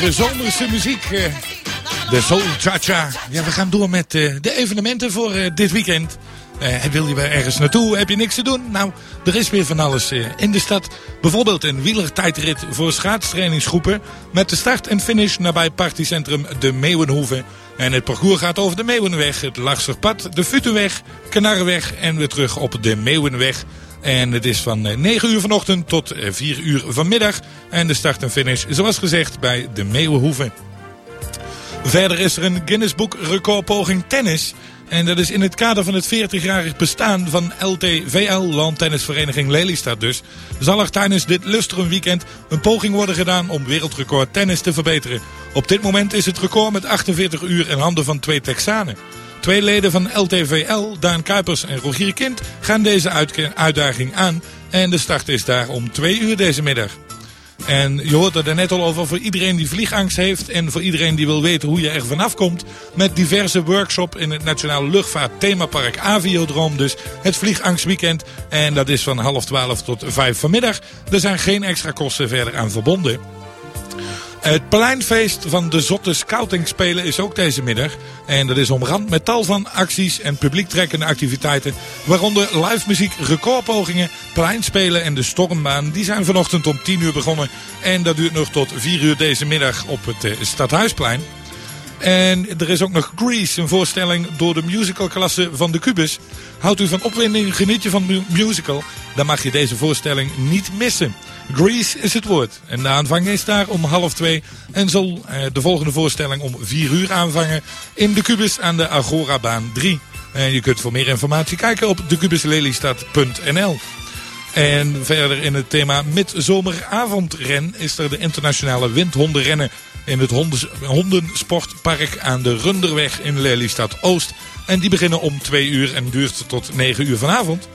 S1: Lekkere zomerse muziek. eh, De Soul Cha-Cha. Ja, we gaan door met eh, de evenementen voor eh, dit weekend. Eh, wil je weer ergens naartoe? Heb je niks te doen? Nou, er is weer van alles in de stad. Bijvoorbeeld een wielertijdrit voor schaatstrainingsgroepen. Met de start en finish nabij partycentrum De Meeuwenhoeve. En het parcours gaat over de Meeuwenweg, het Lagserpad, de Futenweg, Kanarreweg en weer terug op de Meeuwenweg. En het is van eh, 9 uur vanochtend tot eh, 4 uur vanmiddag. En de start en finish, zoals gezegd, bij de Meeuwenhoeve. Verder is er een Guinness Book recordpoging tennis. En dat is in het kader van het 40-jarig bestaan van LTVL, Landtennisvereniging Lelystad dus. Zal er tijdens dit lustrum weekend een poging worden gedaan om wereldrecord tennis te verbeteren. Op dit moment is het record met 48 uur in handen van twee Texanen. Twee leden van LTVL, Daan Kuipers en Rogier Kind, gaan deze uitdaging aan. En de start is daar om 2 uur deze middag. En je hoort er net al over voor iedereen die vliegangst heeft en voor iedereen die wil weten hoe je er vanaf komt. Met diverse workshops in het Nationaal Luchtvaart Themapark Aviodroom. Dus het vliegangstweekend. En dat is van half twaalf tot vijf vanmiddag. Er zijn geen extra kosten verder aan verbonden. Het pleinfeest van de Zotte Scouting Spelen is ook deze middag. En dat is omrand met tal van acties en publiektrekkende activiteiten. Waaronder live muziek, recordpogingen, pleinspelen en de stormbaan. Die zijn vanochtend om 10 uur begonnen. En dat duurt nog tot 4 uur deze middag op het eh, Stadhuisplein. En er is ook nog Grease, een voorstelling door de musicalklasse van de Cubus. Houdt u van opwinding, geniet je van mu- musical, dan mag je deze voorstelling niet missen. Grease is het woord. En de aanvang is daar om half twee. En zal eh, de volgende voorstelling om vier uur aanvangen in de Cubus aan de Agorabaan 3. En je kunt voor meer informatie kijken op decubuslelystad.nl. En verder in het thema midzomeravondren is er de internationale windhondenrennen in het hondens- hondensportpark aan de Runderweg in Lelystad Oost. En die beginnen om 2 uur en duurt tot 9 uur vanavond.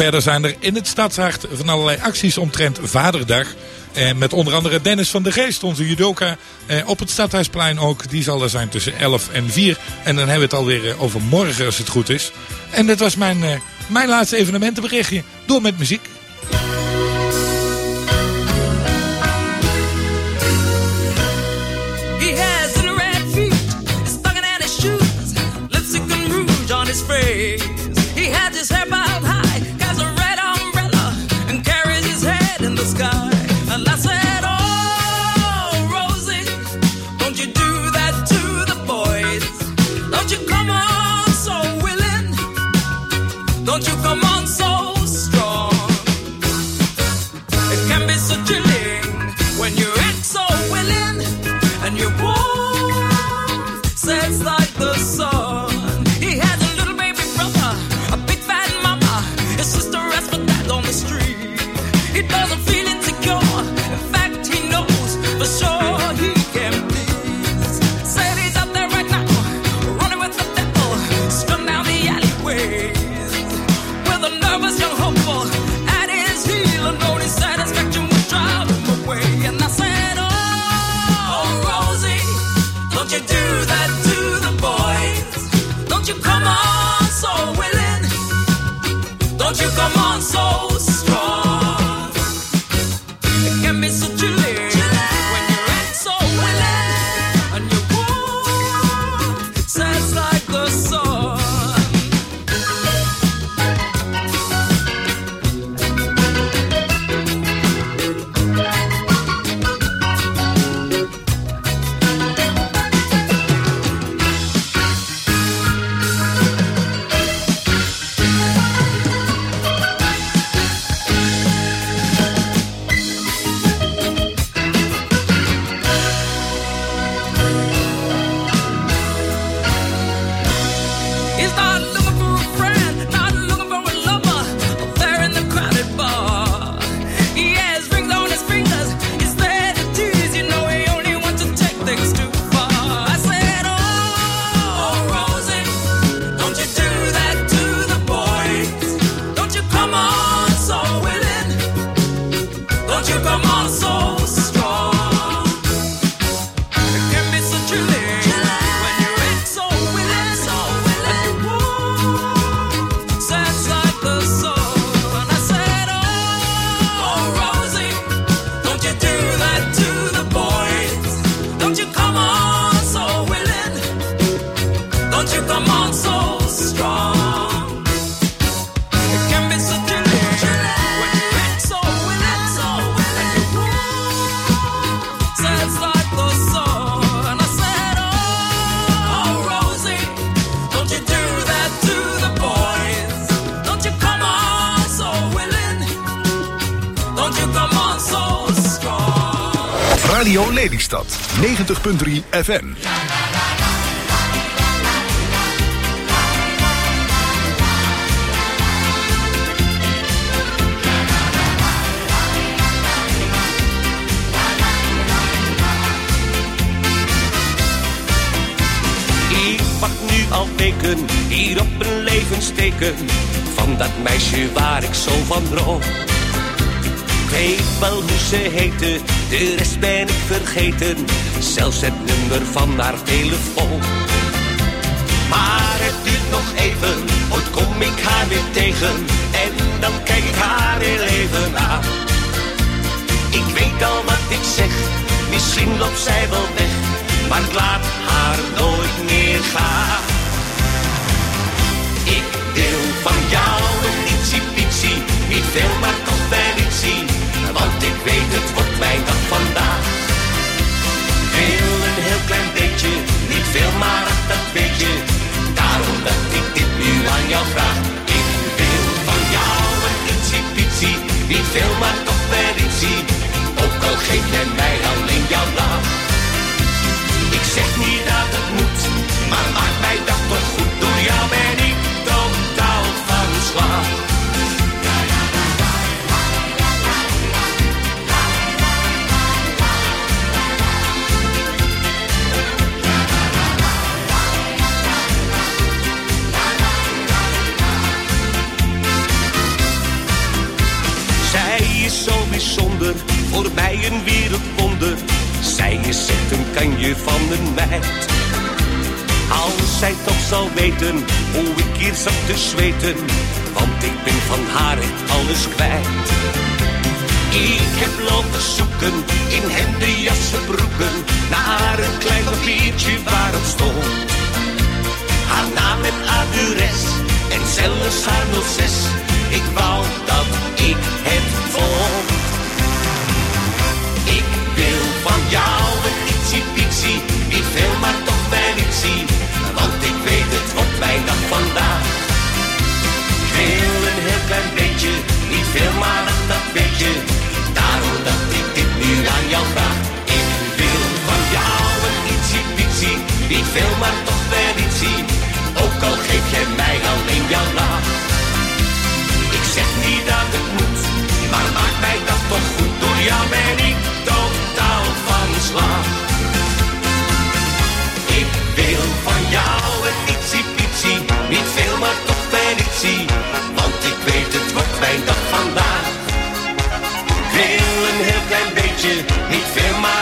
S1: Verder zijn er in het stadshart van allerlei acties omtrent Vaderdag. En met onder andere Dennis van de Geest, onze judoka, eh, op het Stadhuisplein ook. Die zal er zijn tussen 11 en 4. En dan hebben we het alweer eh, over morgen als het goed is. En dit was mijn, eh, mijn laatste evenementenberichtje. Door met muziek.
S4: 90.3 FM.
S17: Ik wacht nu al weken hier op een levensteken van dat meisje waar ik zo van droom. Weet wel hoe ze heette, de rest ben ik vergeten, zelfs het nummer van haar telefoon. Maar het duurt nog even, ooit kom ik haar weer tegen en dan kijk ik haar heel even aan. Ik weet al wat ik zeg, misschien loopt zij wel weg, maar ik laat haar nooit meer gaan. Ik wil van jou een ietsiepietsie, niet veel maar toch wel ietsie, want ik weet het wordt mijn dag vandaag. Wil een heel klein beetje, niet veel maar ach, dat weet je, daarom dat ik dit nu aan jou vraag. Ik wil van jou een ietsiepietsie, niet veel maar toch wel ietsie, ook al geef jij mij alleen jouw lach. Ik zeg niet dat het moet, een kanje van een meid. Als zij toch zou weten hoe ik hier zat te zweten, want ik ben van haar echt alles kwijt. Ik heb lopen zoeken in hemden, jassen, broeken, naar een klein papiertje waarop stond. Haar naam en adres en zelfs haar 06. Ik wou dat ik het vond. Ik wil van jou niet veel maar toch wel ietsie, want ik weet het wordt mijn dag vandaag. Ik wil een heel klein beetje, niet veel maar ach, dat weet je, daarom dat ik dit nu aan jou vraag. Ik wil van jou een ietsiepietsie, niet veel maar toch wel ietsie, ook al geef jij mij alleen jouw naam. Ik zeg niet dat het moet, maar maak mij dat toch goed. Door jou ben ik totaal van slag. Jou een niet veel maar toch ietsie. Want ik weet het wordt mijn dag vandaag. Ik wil een heel klein beetje, niet veel maar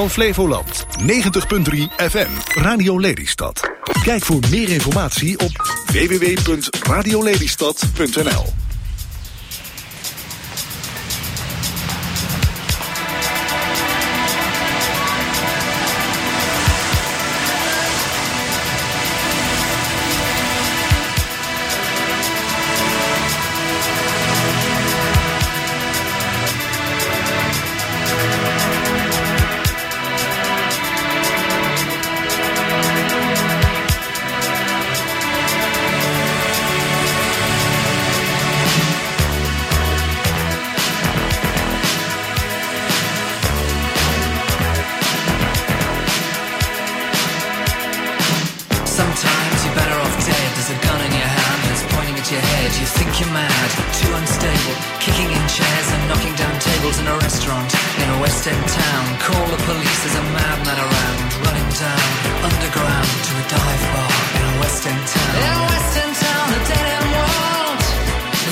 S17: van
S18: Flevoland. 90.3 FM, Radio Lelystad. Kijk voor meer informatie op www.radiolelystad.nl
S2: you mad, too unstable. Kicking in chairs and knocking down tables in a restaurant In a West End town. Call the police, there's a madman around. Running down, underground to a dive bar In a West End town. In a West End town, the dead end world.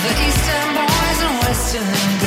S2: The East End boys in West End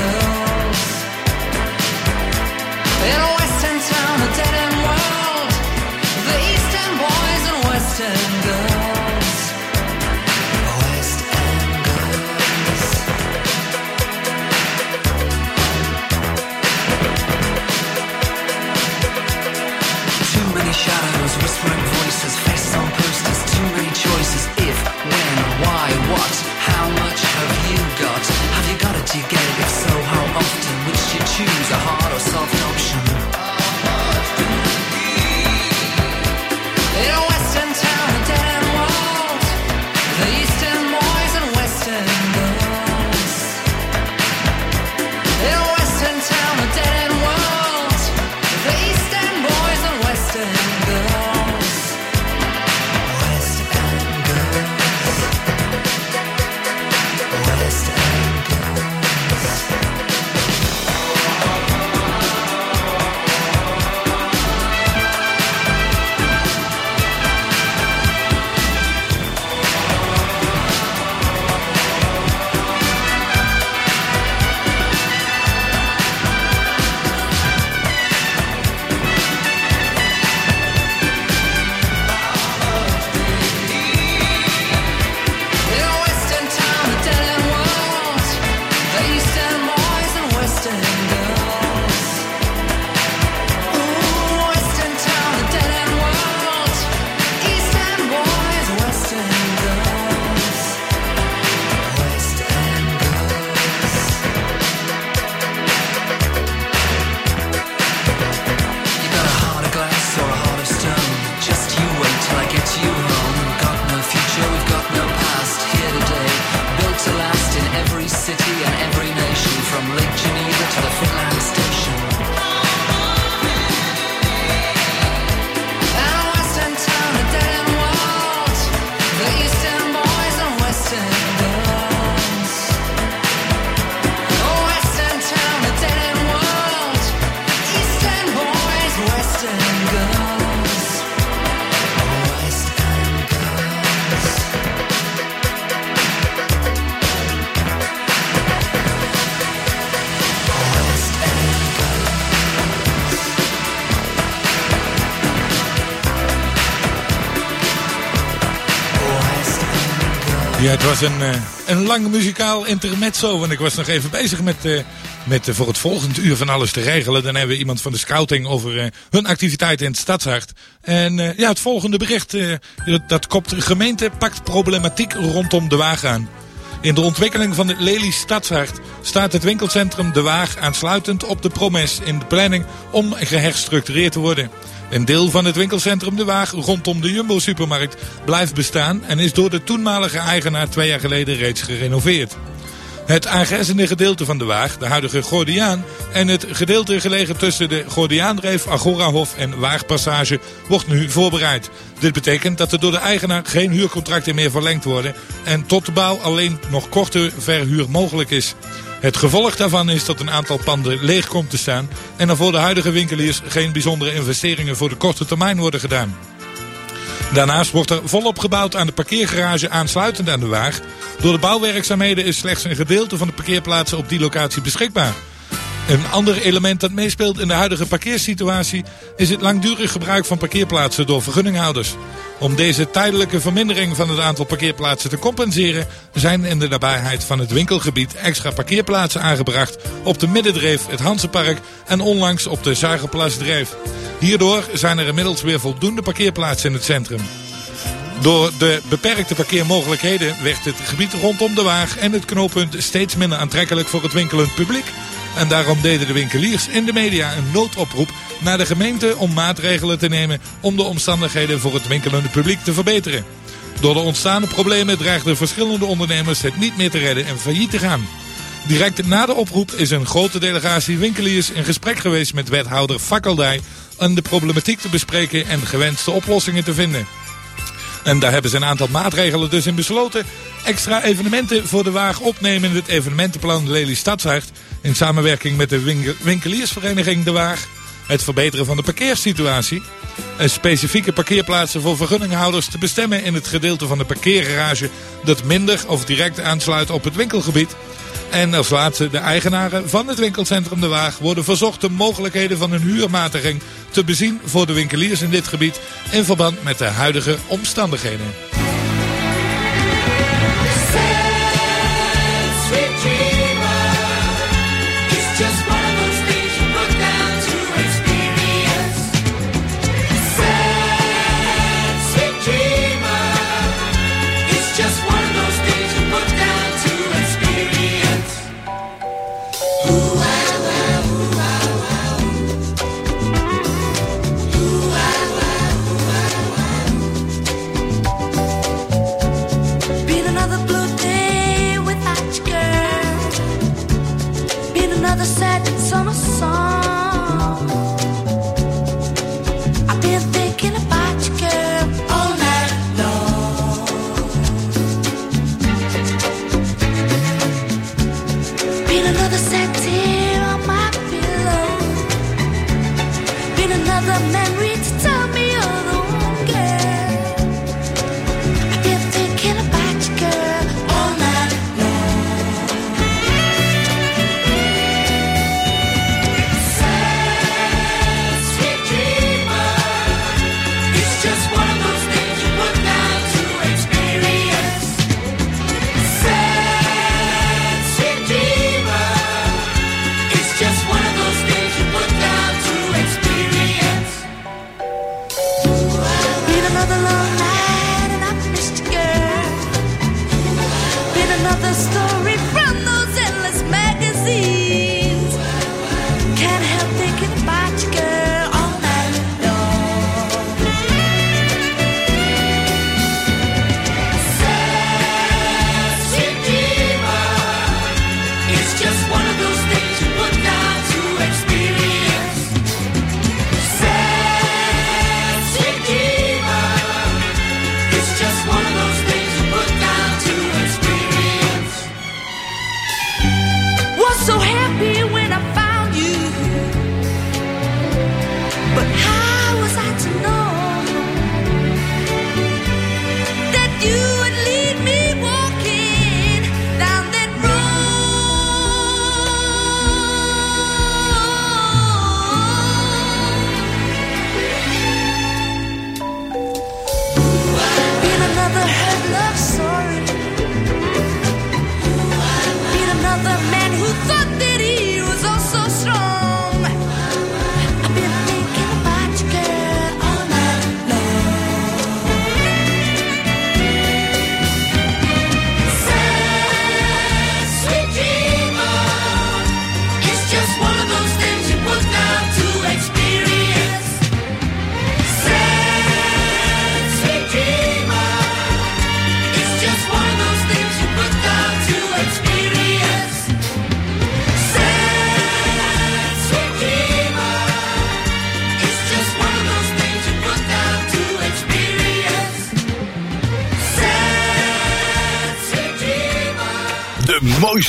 S1: het was een, eh, een lang muzikaal intermezzo. Want ik was nog even bezig met, eh, met eh, voor het volgende uur van alles te regelen. Dan hebben we iemand van de scouting over hun activiteiten in het stadshart. En ja, het volgende bericht, dat, dat kopt gemeente pakt problematiek rondom de Waag aan. In de ontwikkeling van het Lely Stadshart staat het winkelcentrum De Waag aansluitend op de promes in de planning om geherstructureerd te worden. Een deel van het winkelcentrum De Waag rondom de Jumbo-supermarkt blijft bestaan en is door de toenmalige eigenaar twee jaar geleden reeds gerenoveerd. Het aangrenzende gedeelte van de Waag, de huidige Gordiaan, en het gedeelte gelegen tussen de Gordiaandreef, Agorahof en Waagpassage wordt nu voorbereid. Dit betekent dat er door de eigenaar geen huurcontracten meer verlengd worden en tot de bouw alleen nog korte verhuur mogelijk is. Het gevolg daarvan is dat een aantal panden leeg komt te staan en er voor de huidige winkeliers geen bijzondere investeringen voor de korte termijn worden gedaan. Daarnaast wordt er volop gebouwd aan de parkeergarage aansluitend aan de Waag. Door de bouwwerkzaamheden is slechts een gedeelte van de parkeerplaatsen op die locatie beschikbaar. Een ander element dat meespeelt in de huidige parkeersituatie is het langdurig gebruik van parkeerplaatsen door vergunninghouders. Om deze tijdelijke vermindering van het aantal parkeerplaatsen te compenseren zijn in de nabijheid van het winkelgebied extra parkeerplaatsen aangebracht op de Middendreef, het Hansenpark en onlangs op de Zuigerplasdreef. Hierdoor zijn er inmiddels weer voldoende parkeerplaatsen in het centrum. Door de beperkte parkeermogelijkheden werd het gebied rondom de Waag en het knooppunt steeds minder aantrekkelijk voor het winkelend publiek. En daarom deden de winkeliers in de media een noodoproep naar de gemeente om maatregelen te nemen om de omstandigheden voor het winkelende publiek te verbeteren. Door de ontstaande problemen dreigden verschillende ondernemers het niet meer te redden en failliet te gaan. Direct na de oproep is een grote delegatie winkeliers in gesprek geweest met wethouder Fakkeldij om de problematiek te bespreken en gewenste oplossingen te vinden. En daar hebben ze een aantal maatregelen dus in besloten. Extra evenementen voor de Waag opnemen in het evenementenplan Lely Stadshart. In samenwerking met de winkel- winkeliersvereniging De Waag. Het verbeteren van de parkeersituatie. En specifieke parkeerplaatsen voor vergunninghouders te bestemmen in het gedeelte van de parkeergarage dat minder of direct aansluit op het winkelgebied. En als laatste, de eigenaren van het winkelcentrum De Waag worden verzocht de mogelijkheden van een huurmatiging te bezien voor de winkeliers in dit gebied in verband met de huidige omstandigheden.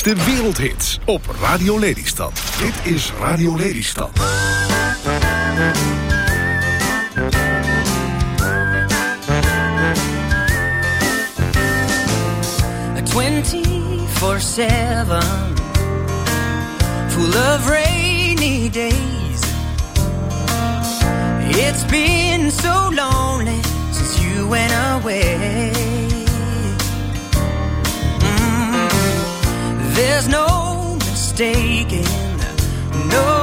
S18: Mooiste wereldhits op Radio Lelystad. Dit is Radio Lelystad.
S3: Twenty-four seven, full of rainy days. It's been so lonely since you went away. There's no mistaking, no,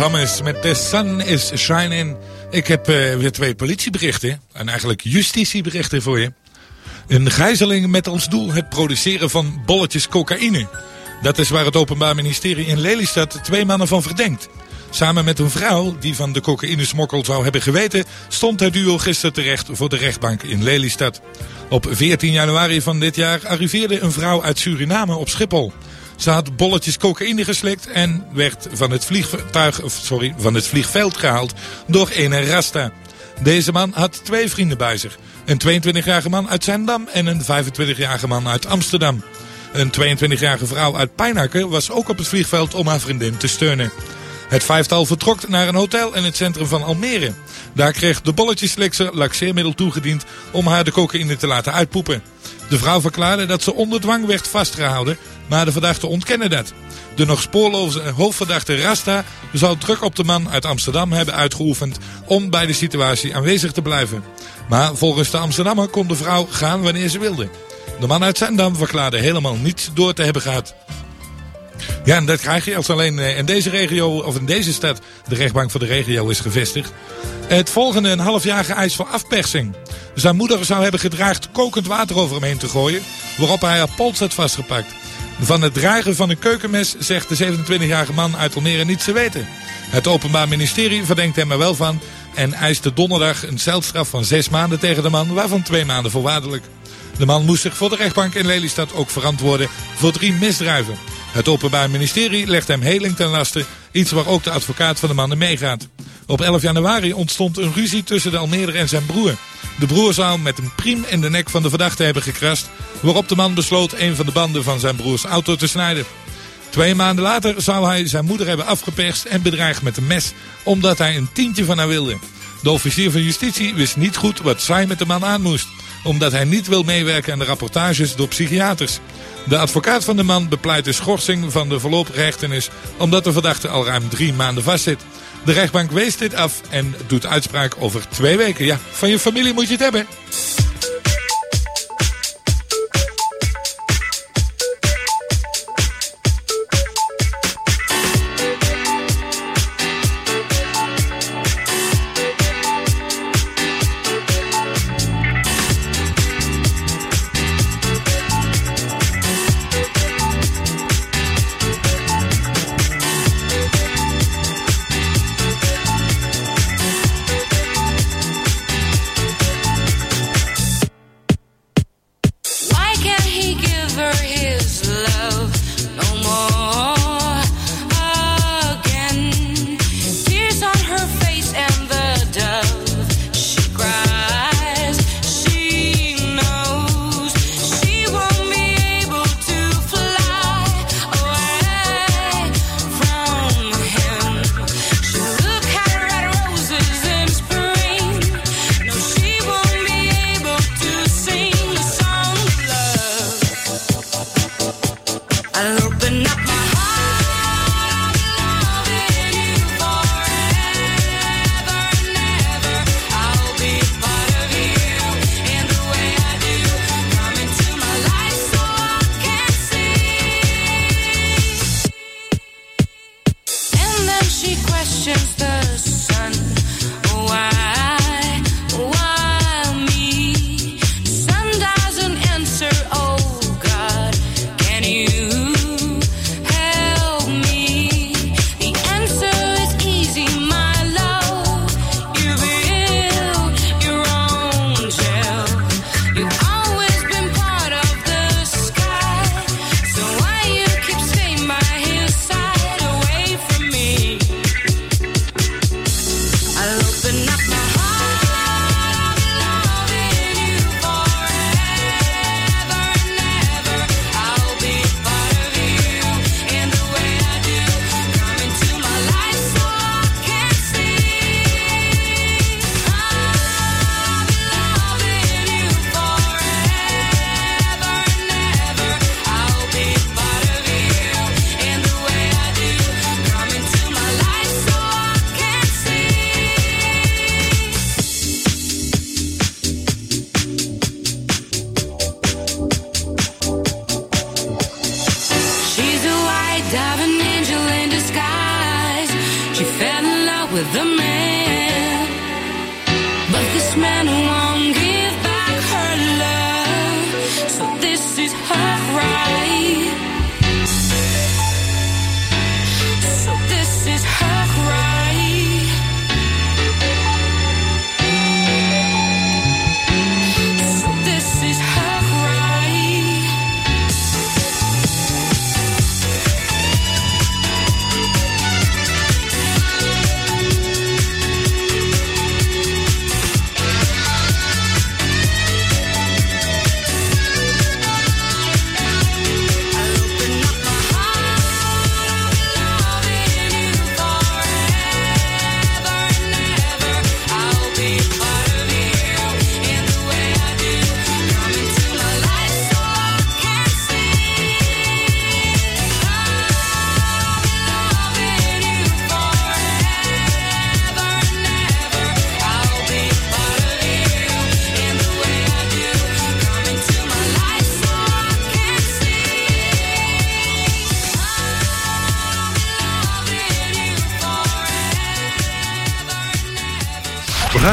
S1: Thomas met The Sun is Shining. Ik heb eh, weer twee politieberichten. En eigenlijk justitieberichten voor je. Een gijzeling met als doel het produceren van bolletjes cocaïne. Dat is waar het Openbaar Ministerie in Lelystad twee mannen van verdenkt. Samen met een vrouw die van de cocaïnesmokkel zou hebben geweten, stond het duo gisteren terecht voor de rechtbank in Lelystad. Op 14 januari van dit jaar arriveerde een vrouw uit Suriname op Schiphol. Ze had bolletjes cocaïne geslikt en werd van het, vliegtuig, sorry, van het vliegveld gehaald door een Rasta. Deze man had twee vrienden bij zich. Een 22-jarige man uit Zandam en een 25-jarige man uit Amsterdam. Een 22-jarige vrouw uit Pijnakker was ook op het vliegveld om haar vriendin te steunen. Het vijftal vertrok naar een hotel in het centrum van Almere. Daar kreeg de bolletjeslikser laxeermiddel toegediend om haar de cocaïne te laten uitpoepen. De vrouw verklaarde dat ze onder dwang werd vastgehouden, maar de verdachte ontkennen dat. De nog spoorloze hoofdverdachte Rasta zou druk op de man uit Amsterdam hebben uitgeoefend om bij de situatie aanwezig te blijven. Maar volgens de Amsterdammer kon de vrouw gaan wanneer ze wilde. De man uit Zandam verklaarde helemaal niets door te hebben gehad. Ja, en dat krijg je als alleen eh, in deze regio, of in deze stad, de rechtbank voor de regio is gevestigd. Het volgende een half jaar geëist voor afpersing. Zijn moeder zou hebben gedraagd kokend water over hem heen te gooien, waarop hij haar pols had vastgepakt. Van het dragen van een keukenmes zegt de 27-jarige man uit Almere niets te weten. Het Openbaar Ministerie verdenkt hem er wel van en eiste donderdag een celstraf van zes maanden tegen de man, waarvan twee maanden voorwaardelijk. De man moest zich voor de rechtbank in Lelystad ook verantwoorden voor drie misdrijven.
S7: Het Openbaar Ministerie legt hem heling ten laste, iets waar ook de advocaat van de man in meegaat. Op 11 januari ontstond een ruzie tussen de Almeerder en zijn broer. De broer zou met een priem in de nek van de verdachte hebben gekrast, waarop de man besloot een van de banden van zijn broers auto te snijden. Twee maanden later zou hij zijn moeder hebben afgeperst en bedreigd met een mes, omdat hij een tientje van haar wilde. De officier van justitie wist niet goed wat zij met de man aan moest, omdat hij niet wil meewerken aan de rapportages door psychiaters. De advocaat van de man bepleit de schorsing van de voorlopige omdat de verdachte al ruim drie maanden vastzit. De rechtbank wees dit af en doet uitspraak over twee weken. Ja, van je familie moet je het hebben.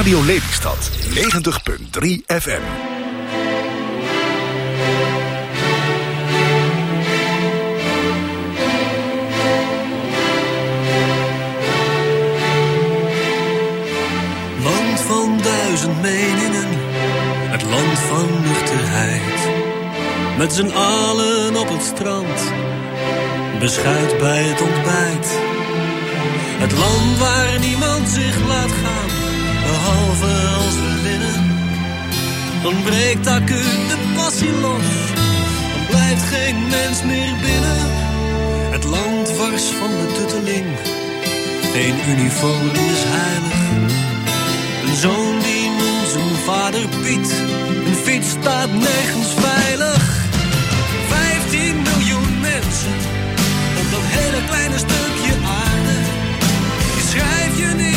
S18: Radio Lelystad 90.3 FM.
S19: Land van duizend meningen, het land van nuchterheid. Met z'n allen op het strand, beschuit bij het ontbijt. Het land waar niemand zich laat gaan, behalve als we winnen. Dan breekt acuut de passie los, dan blijft geen mens meer binnen. Het land wars van de tutteling, geen uniform is heilig. Een zoon die noemt zijn vader Piet, een fiets staat nergens veilig. 15 miljoen mensen op dat hele kleine stukje aarde. Schrijf je niet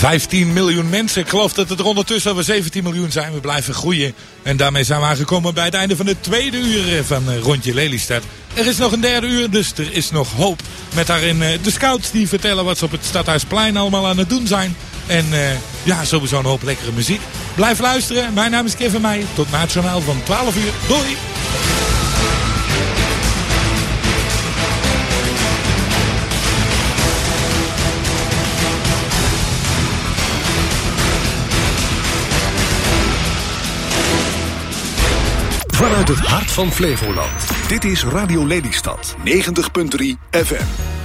S1: 15 miljoen mensen. Ik geloof dat het er ondertussen over 17 miljoen zijn. We blijven groeien. En daarmee zijn we aangekomen bij het einde van het tweede uur eh, van eh, Rondje Lelystad. Er is nog een derde uur, dus er is nog hoop. Met daarin eh, de scouts die vertellen wat ze op het Stadhuisplein allemaal aan het doen zijn. En ja, sowieso een hoop lekkere muziek. Blijf luisteren. Mijn naam is Kevin Meij. Tot na het journaal van 12 uur. Doei!
S4: Het hart van Flevoland. Dit is Radio Lelystad 90.3 FM.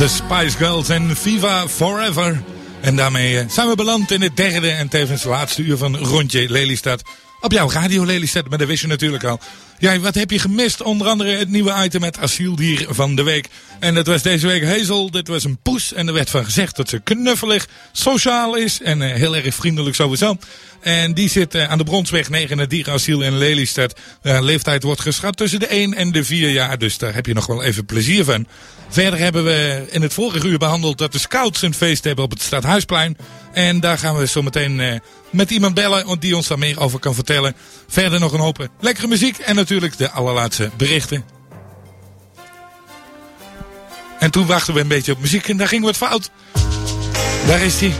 S16: The
S1: Spice Girls en Viva Forever. En daarmee eh, zijn we beland in het derde en tevens laatste uur van Rondje Lelystad. Op jouw radio Lelystad, maar dat wist je natuurlijk al. Ja, wat heb je gemist? Onder andere het nieuwe item met asieldier van de week. En dat was deze week Hazel. Dit was een poes. En er werd van gezegd dat ze knuffelig, sociaal is. En eh, heel erg vriendelijk sowieso. En die zit eh, aan de Bronsweg 9 in het dierenasiel in Lelystad. Leeftijd wordt geschat tussen de 1 en de 4 jaar. Dus daar heb je nog wel even plezier van. Verder hebben we in het vorige uur behandeld dat de scouts een feest hebben op het Stadhuisplein. En daar gaan we zo meteen eh, met iemand bellen die ons daar meer over kan vertellen. Verder nog een hoop lekkere muziek en natuurlijk de allerlaatste berichten. En toen wachten we een beetje op muziek en daar ging wat fout. Daar is hij.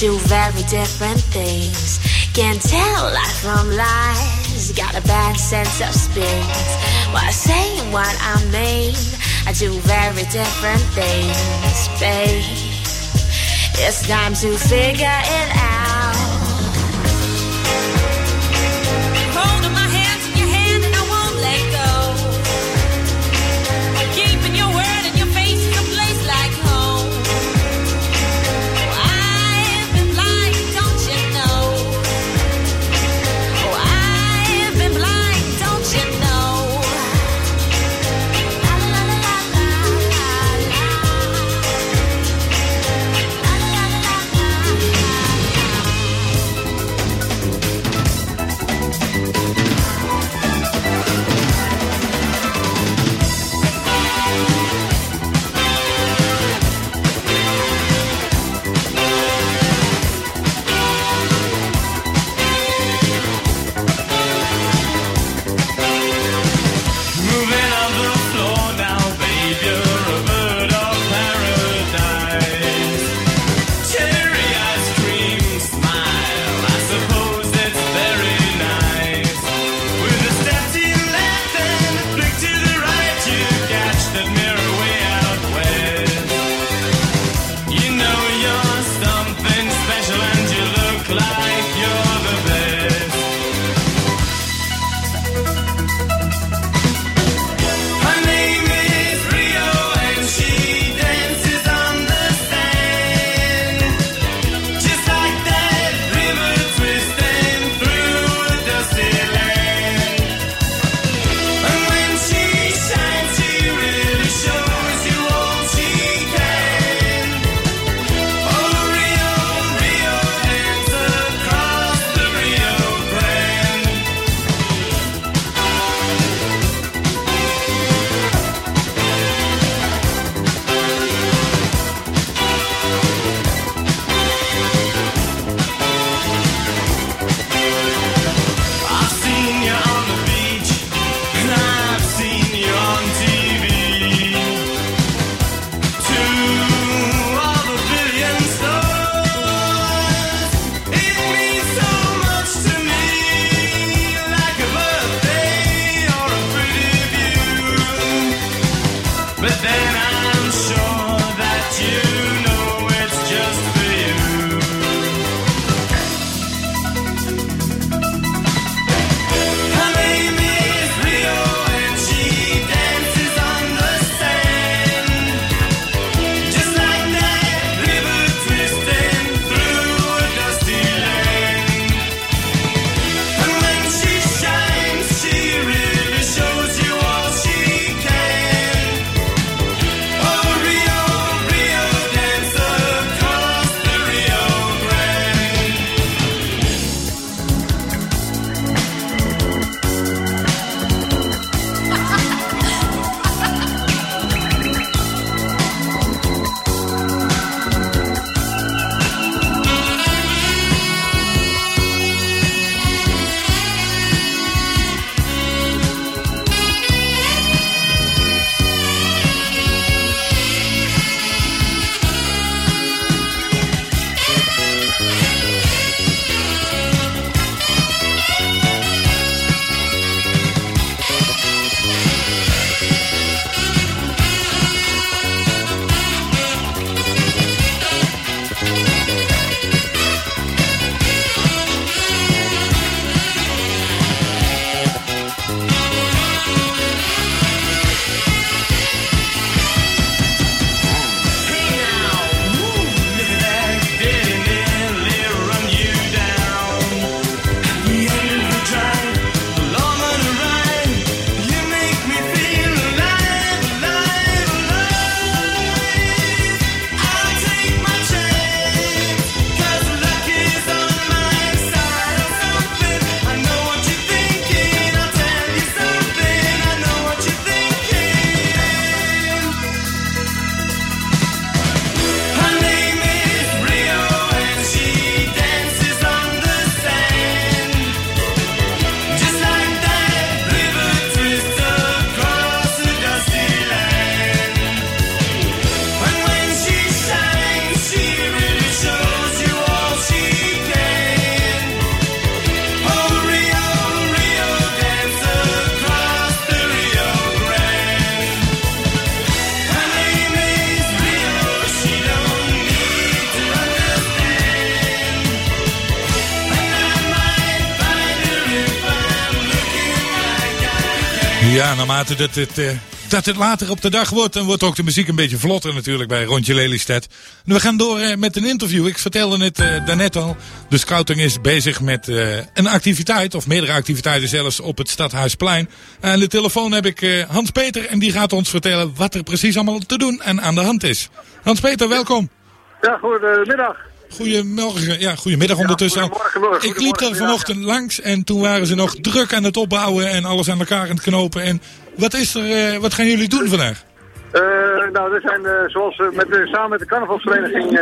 S16: two very different things. Can't tell lies from lies. Got a bad sense of space. While saying what I mean, I do very different things, babe. It's time to figure it out.
S1: Dat het, eh, dat het later op de dag wordt, dan wordt ook de muziek een beetje vlotter natuurlijk bij Rondje Lelystad. En we gaan door eh, met een interview. Ik vertelde het eh, daarnet al. De scouting is bezig met een activiteit, of meerdere activiteiten zelfs, op het Stadhuisplein. Aan de telefoon heb ik Hans-Peter en die gaat ons vertellen wat er precies allemaal te doen en aan de hand is. Hans-Peter, welkom.
S20: Ja, goedemiddag.
S1: Goedemorgen, ja, goedemiddag ondertussen. al.
S20: goedemorgen,
S1: ik liep er vanochtend langs en toen waren ze nog druk aan het opbouwen en alles aan elkaar aan het knopen. En wat, is er, eh, wat gaan jullie doen vandaag?
S20: Eh, nou, we zijn, eh, zoals met, samen met de carnavalsvereniging,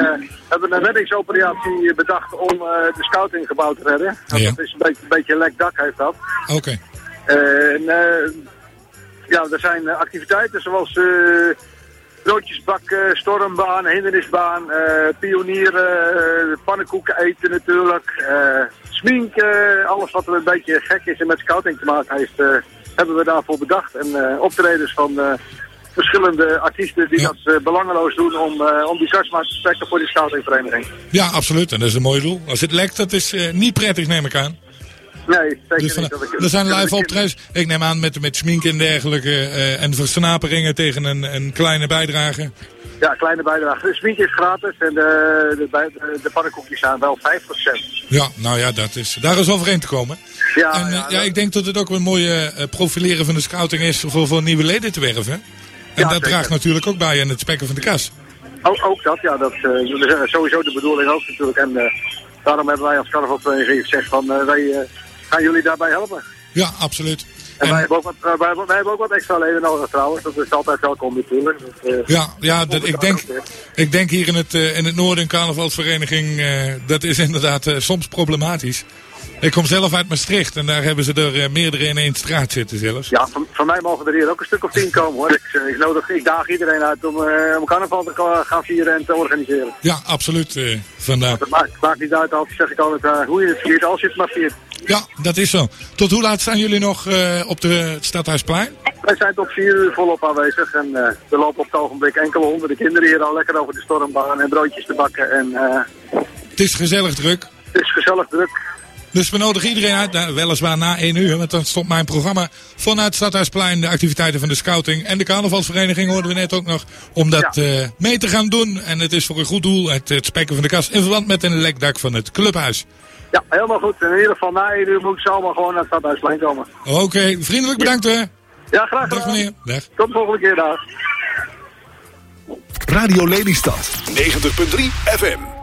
S20: hebben we een reddingsoperatie bedacht om de scoutinggebouw te redden.
S1: Ja.
S20: Dat is een beetje, een beetje lek dak heeft dat.
S1: Oké.
S20: En, ja, er zijn activiteiten zoals broodjesbak, stormbaan, hindernisbaan, eh pionieren, eh, pannenkoeken eten natuurlijk, eh smink, eh, alles wat er een beetje gek is en met scouting te maken heeft, hebben we daarvoor bedacht. En eh, optredens van eh, verschillende artiesten die dat eh, belangeloos doen om, om die kastmaat te trekken voor die scoutingvereniging.
S1: Ja, absoluut. En dat is een mooi doel. Als het lekt, dat is niet prettig, neem ik aan.
S20: Nee, zeker
S1: Dus van-
S20: niet. Dat ik-
S1: er zijn live optredens. Ik neem aan met, met smink en dergelijke. en versnaperingen tegen een, een kleine bijdrage.
S20: Ja, kleine bijdrage. De smink is gratis en de, de, de, de pannenkoekjes zijn wel 5%.
S1: Ja, nou ja, dat is, daar is overeen te komen.
S20: Ja,
S1: en, eh, ja, ik denk dat het ook een mooie eh, profileren van de scouting is voor, voor nieuwe leden te werven. En
S20: Ja,
S1: dat
S20: zeker.
S1: draagt natuurlijk ook bij aan het spekken van de kas.
S20: Ook, ook dat, ja, dat, eh, is sowieso de bedoeling ook natuurlijk. En eh, daarom hebben wij als carnavalvereniging gezegd van eh, wij eh, gaan jullie daarbij helpen.
S1: Ja, absoluut.
S20: En, wij, hebben ook wat, eh, wij, wij hebben ook wat extra leden nodig trouwens, dat is altijd welkom natuurlijk. Dus, eh,
S1: Ja, ja dat, ik, denk, ik denk hier in het, eh, in het noorden een carnavalsvereniging, dat is inderdaad soms problematisch. Ik kom zelf uit Maastricht en daar hebben ze er eh, meerdere in één straat zitten zelfs.
S20: Ja, van, van mij mogen er hier ook een stuk of tien komen hoor. Ik, eh, ik, nodig, ik daag iedereen uit om, eh, om carnaval te gaan vieren en te organiseren.
S1: Ja, absoluut. vandaar.
S20: Het maakt, maakt niet uit, altijd zeg ik altijd, hoe je het viert, als je het maar viert.
S1: Ja, dat is zo. Tot hoe laat staan jullie nog op de, het Stadhuisplein?
S20: Wij zijn tot vier uur volop aanwezig en eh, er lopen op het ogenblik enkele honderden kinderen hier al lekker over de stormbaan en broodjes te bakken. En
S1: Het is gezellig druk.
S20: het is gezellig druk.
S1: Dus we nodigen iedereen uit, nou, weliswaar na één uur, want dan stopt mijn programma vanuit het Stadhuisplein, de activiteiten van de scouting en de carnavalsvereniging hoorden we net ook nog, om dat eh, mee te gaan doen. En het is voor een goed doel, het, het spekken van de kast, in verband met een lekdak van het clubhuis.
S20: Ja, helemaal goed. En in ieder geval na één uur moeten ze allemaal gewoon naar het stadhuisplein komen.
S1: Oké, vriendelijk bedankt hè.
S20: Ja, graag gedaan.
S1: Dag meneer. Dag.
S20: Tot de volgende keer, dag.
S4: Radio Lelystad 90.3 FM.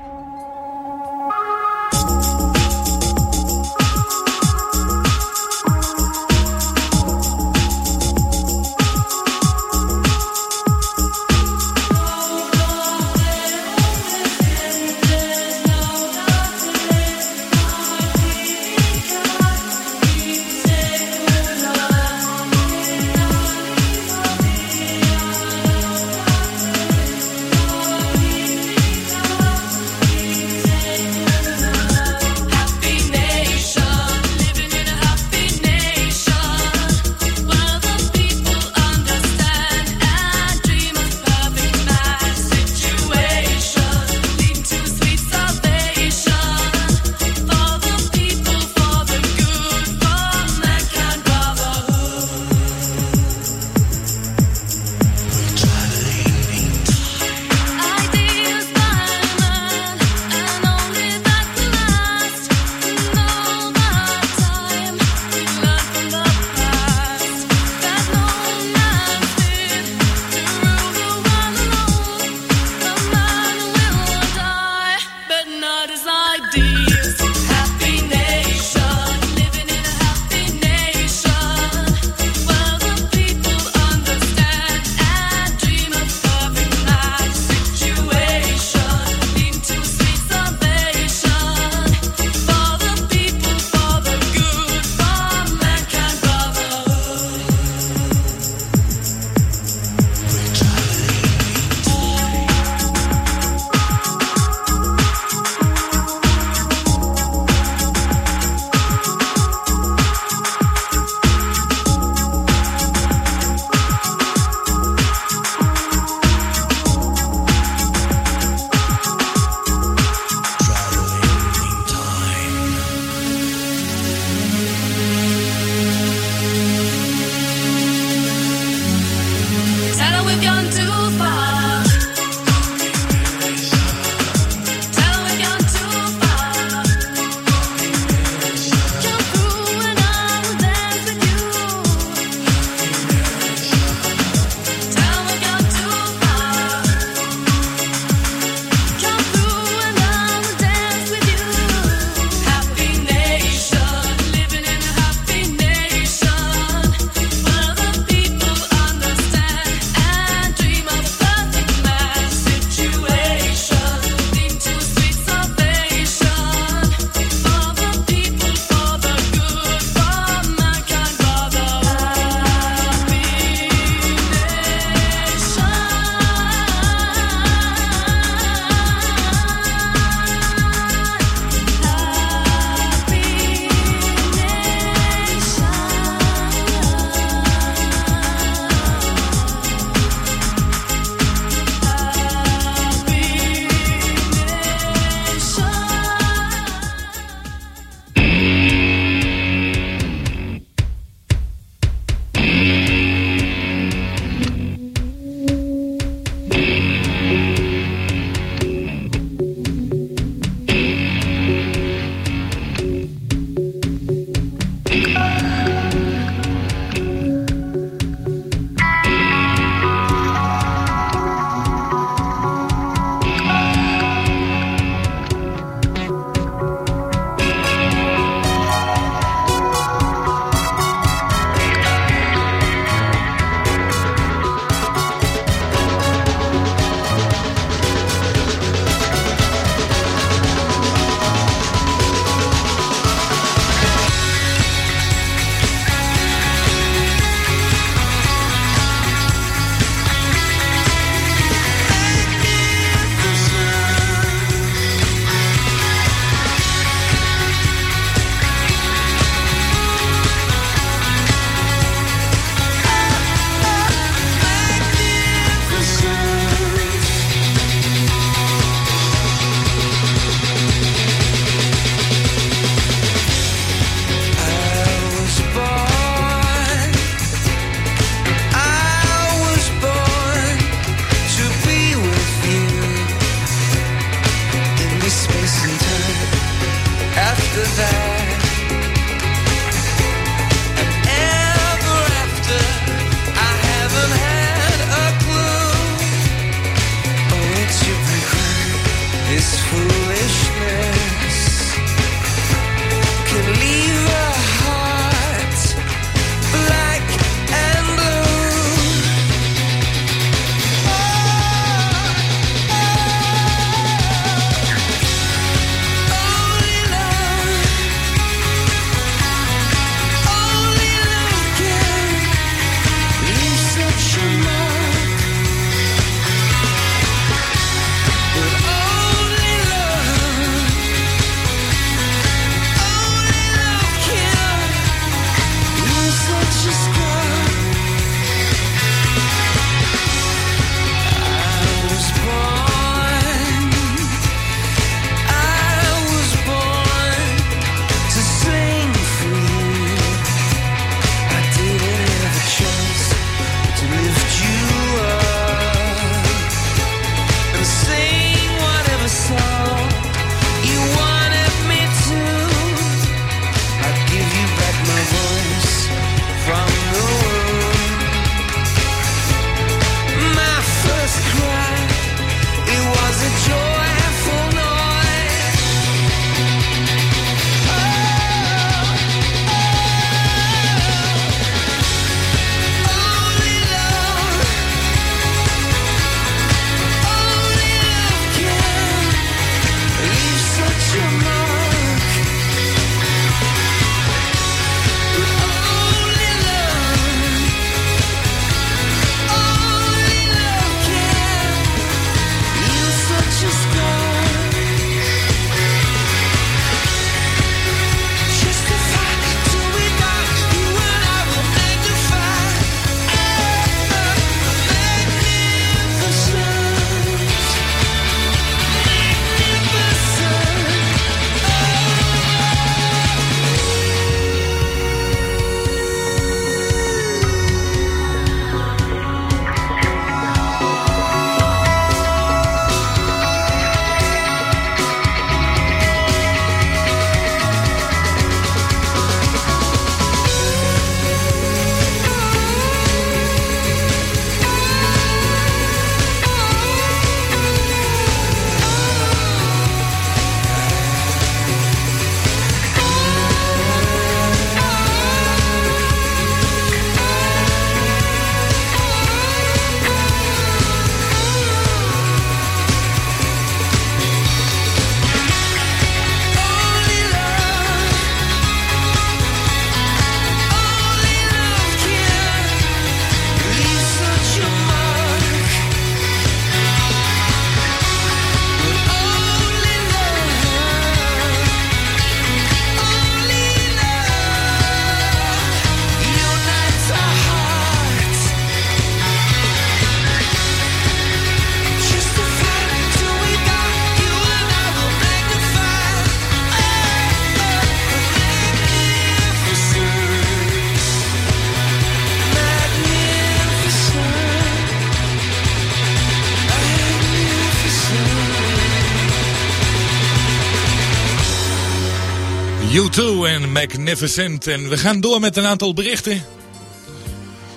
S1: Magnificent. En we gaan door met een aantal berichten.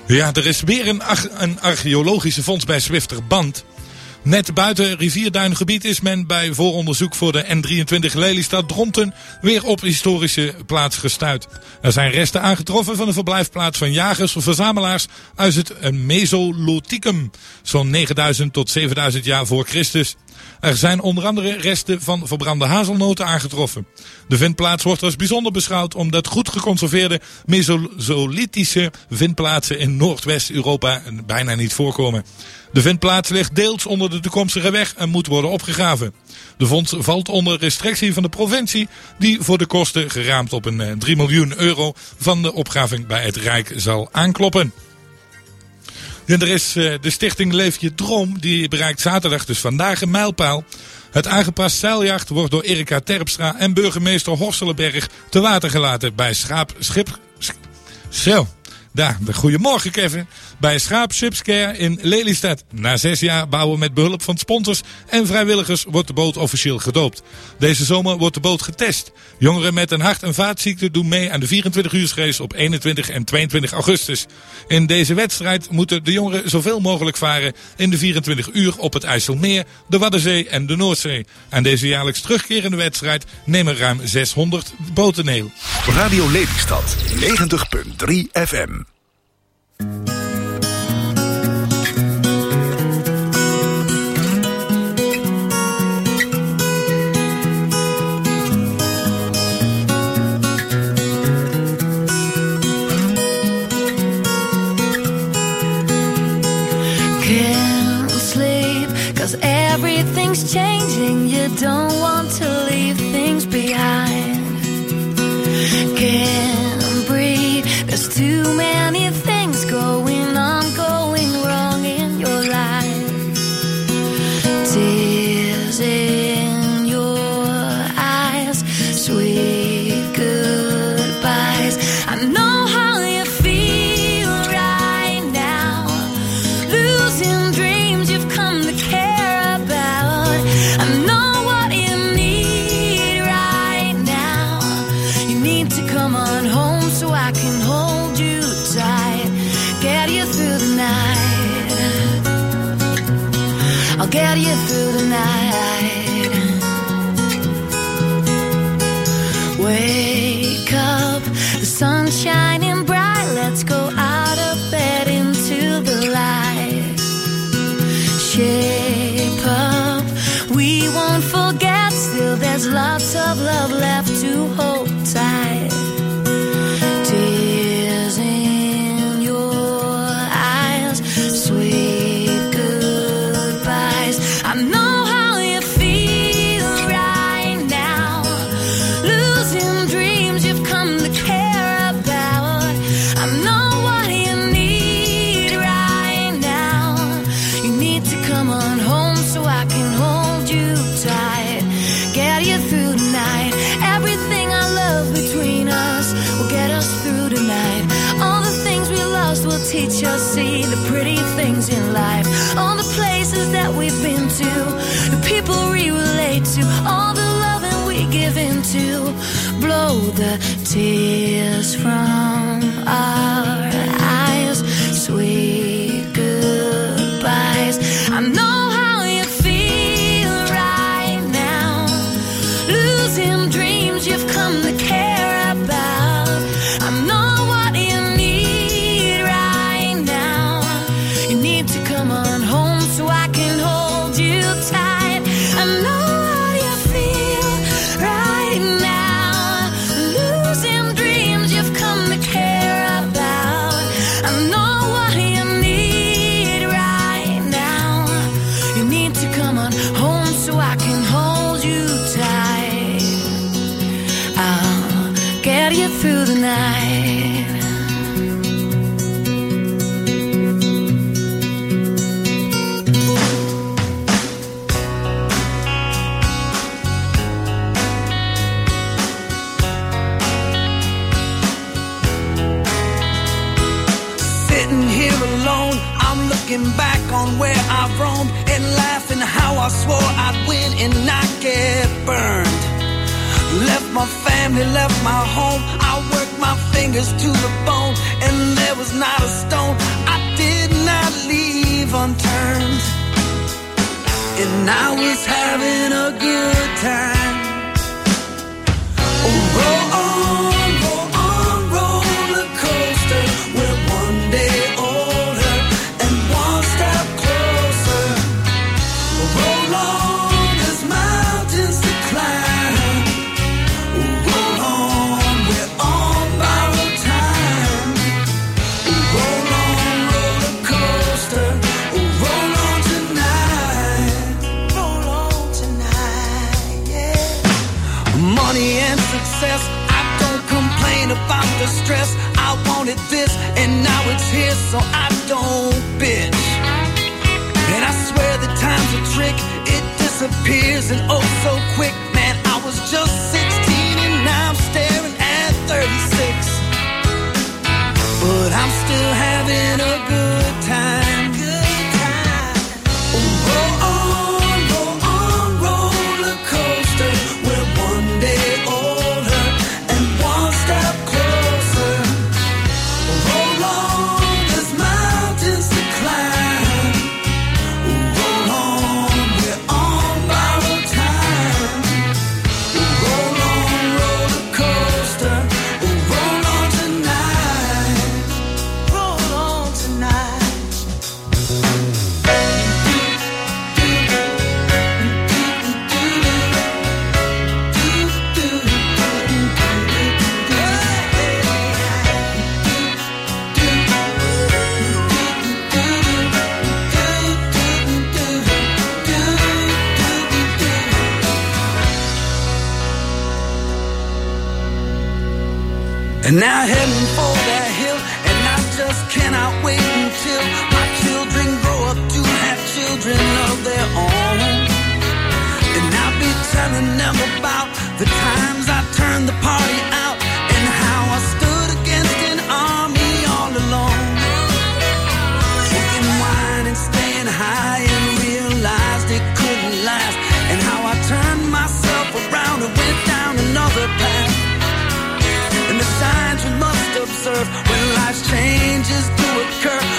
S1: Ja, er is weer een, een archeologische fonds bij Zwifterband. Net buiten rivierduingebied is men bij vooronderzoek voor de N23 Lelystad Dronten weer op historische plaats gestuit. Er zijn resten aangetroffen van een verblijfplaats van jagers of verzamelaars uit het Mesolithicum, zo'n 9000 tot 7000 jaar voor Christus. Er zijn onder andere resten van verbrande hazelnoten aangetroffen. De vindplaats wordt als bijzonder beschouwd omdat goed geconserveerde Mesolithische vindplaatsen in Noordwest-Europa bijna niet voorkomen. De vindplaats ligt deels onder de toekomstige weg en moet worden opgegraven. De vondst valt onder restrictie van de provincie, die voor de kosten geraamd op een eh, 3 miljoen euro van de opgraving bij het Rijk zal aankloppen. En er is eh, de stichting Leef je Droom, die bereikt zaterdag, dus vandaag, een mijlpaal. Het aangepast zeiljacht wordt door Erika Terpstra en burgemeester Horstelenberg te water gelaten bij Schaap Schip... Sch- Zo, daar, de goedemorgen Kevin. Bij Schaap Subscare in Lelystad. Na zes jaar bouwen met behulp van sponsors en vrijwilligers wordt de boot officieel gedoopt. Deze zomer wordt de boot getest. Jongeren met een hart- en vaatziekte doen mee aan de 24 uursrace op 21 en 22 augustus. In deze wedstrijd moeten de jongeren zoveel mogelijk varen in de 24 uur op het IJsselmeer, de Waddenzee en de Noordzee. Aan deze jaarlijks terugkerende wedstrijd nemen ruim 600 boten deel.
S4: Radio Lelystad 90.3 FM.
S16: Changing.
S7: Family, left my home. I worked my fingers to the bone, and there was not a stone I did not leave unturned. And I was having a good time. Oh, roll on, And now heading for that hill, and I just cannot wait until my children grow up to have children of their own. And I'll be telling them about the times I turned the party when life's changes do occur.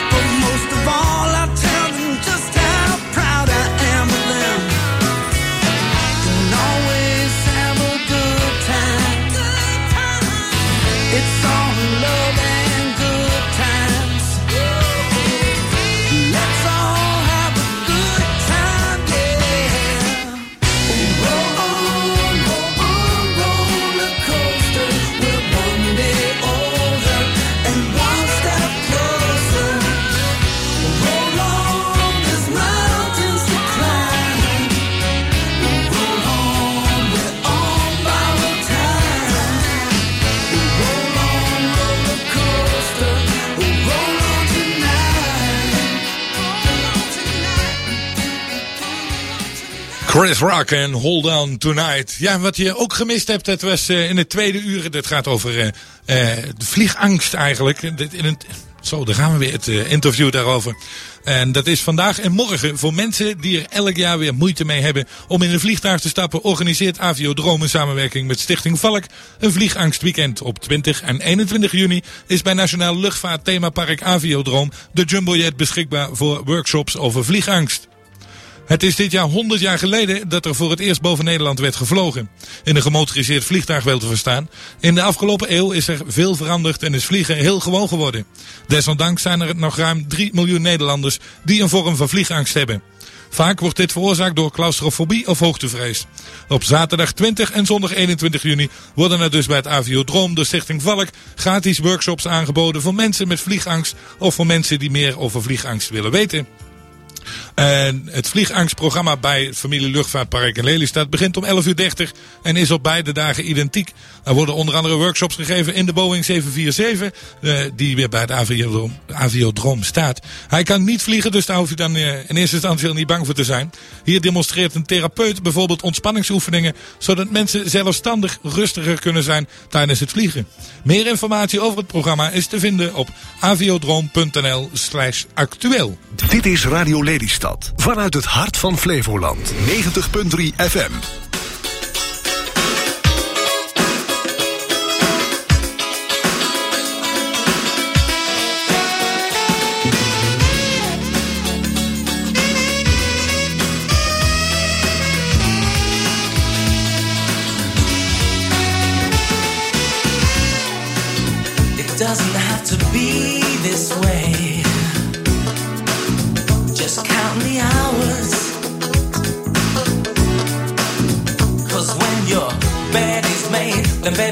S1: Chris Rock en Hold On Tonight. Ja, wat je ook gemist hebt, dat was eh, in het tweede uur. Dat gaat over eh, eh, de vliegangst eigenlijk. In het, zo, daar gaan we weer, het interview daarover. En dat is vandaag en morgen voor mensen die er elk jaar weer moeite mee hebben om in een vliegtuig te stappen. Organiseert Aviodroom in samenwerking met Stichting Valk een vliegangstweekend. Op 20 en 21 juni is bij Nationaal Luchtvaart Themapark Aviodroom de Jumbojet beschikbaar voor workshops over vliegangst. Het is dit jaar 100 jaar geleden dat er voor het eerst boven Nederland werd gevlogen. In een gemotoriseerd vliegtuig wel te verstaan. In de afgelopen eeuw is er veel veranderd en is vliegen heel gewoon geworden. Desondanks zijn er nog ruim 3 miljoen Nederlanders die een vorm van vliegangst hebben. Vaak wordt dit veroorzaakt door claustrofobie of hoogtevrees. Op zaterdag 20 en zondag 21 juni worden er dus bij het Aviodroom door Stichting Valk gratis workshops aangeboden voor mensen met vliegangst of voor mensen die meer over vliegangst willen weten. En het vliegangstprogramma bij het familie Luchtvaartpark in Lelystad begint om 11.30 uur en is op beide dagen identiek. Er worden onder andere workshops gegeven in de Boeing 747, eh, die weer bij het aviodroom, staat. Hij kan niet vliegen, dus daar hoef je dan eh, in eerste instantie niet bang voor te zijn. Hier demonstreert een therapeut bijvoorbeeld ontspanningsoefeningen, zodat mensen zelfstandig rustiger kunnen zijn tijdens het vliegen. Meer informatie over het programma is te vinden op aviodroom.nl slash actueel.
S4: Dit is Radio Lelystad. Vanuit het hart van Flevoland. 90.3 FM.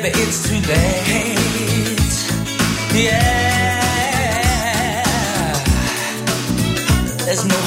S21: Baby it's too late. Yeah. There's no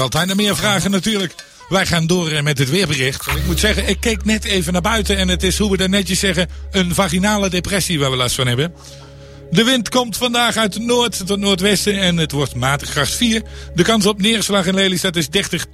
S1: Altijd naar meer vragen natuurlijk. Wij gaan door eh, met het weerbericht. Ik moet zeggen, ik keek net even naar buiten en het is, hoe we dat netjes zeggen, een vaginale depressie waar we last van hebben. De wind komt vandaag uit het noord tot noordwesten en het wordt matig kracht 4. De kans op neerslag in Lelystad is 30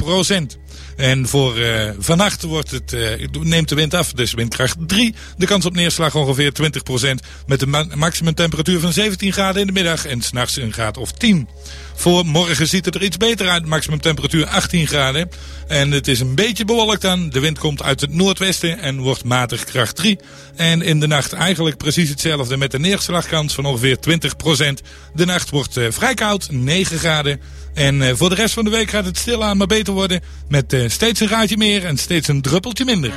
S1: En voor eh, vannacht wordt het, eh, neemt de wind af, dus windkracht 3. De kans op neerslag ongeveer 20% Met een ma maximum temperatuur van 17 graden in de middag en s'nachts een graad of 10. Voor morgen ziet het er iets beter uit. Maximum temperatuur 18 graden. En het is een beetje bewolkt aan. De wind komt uit het noordwesten en wordt matig kracht 3. En in de nacht eigenlijk precies hetzelfde met een neerslagkans van ongeveer 20% De nacht wordt eh, vrij koud, 9 graden. En eh, voor de rest van de week gaat het stilaan maar beter worden. Met eh, steeds een graadje meer en steeds een druppeltje minder.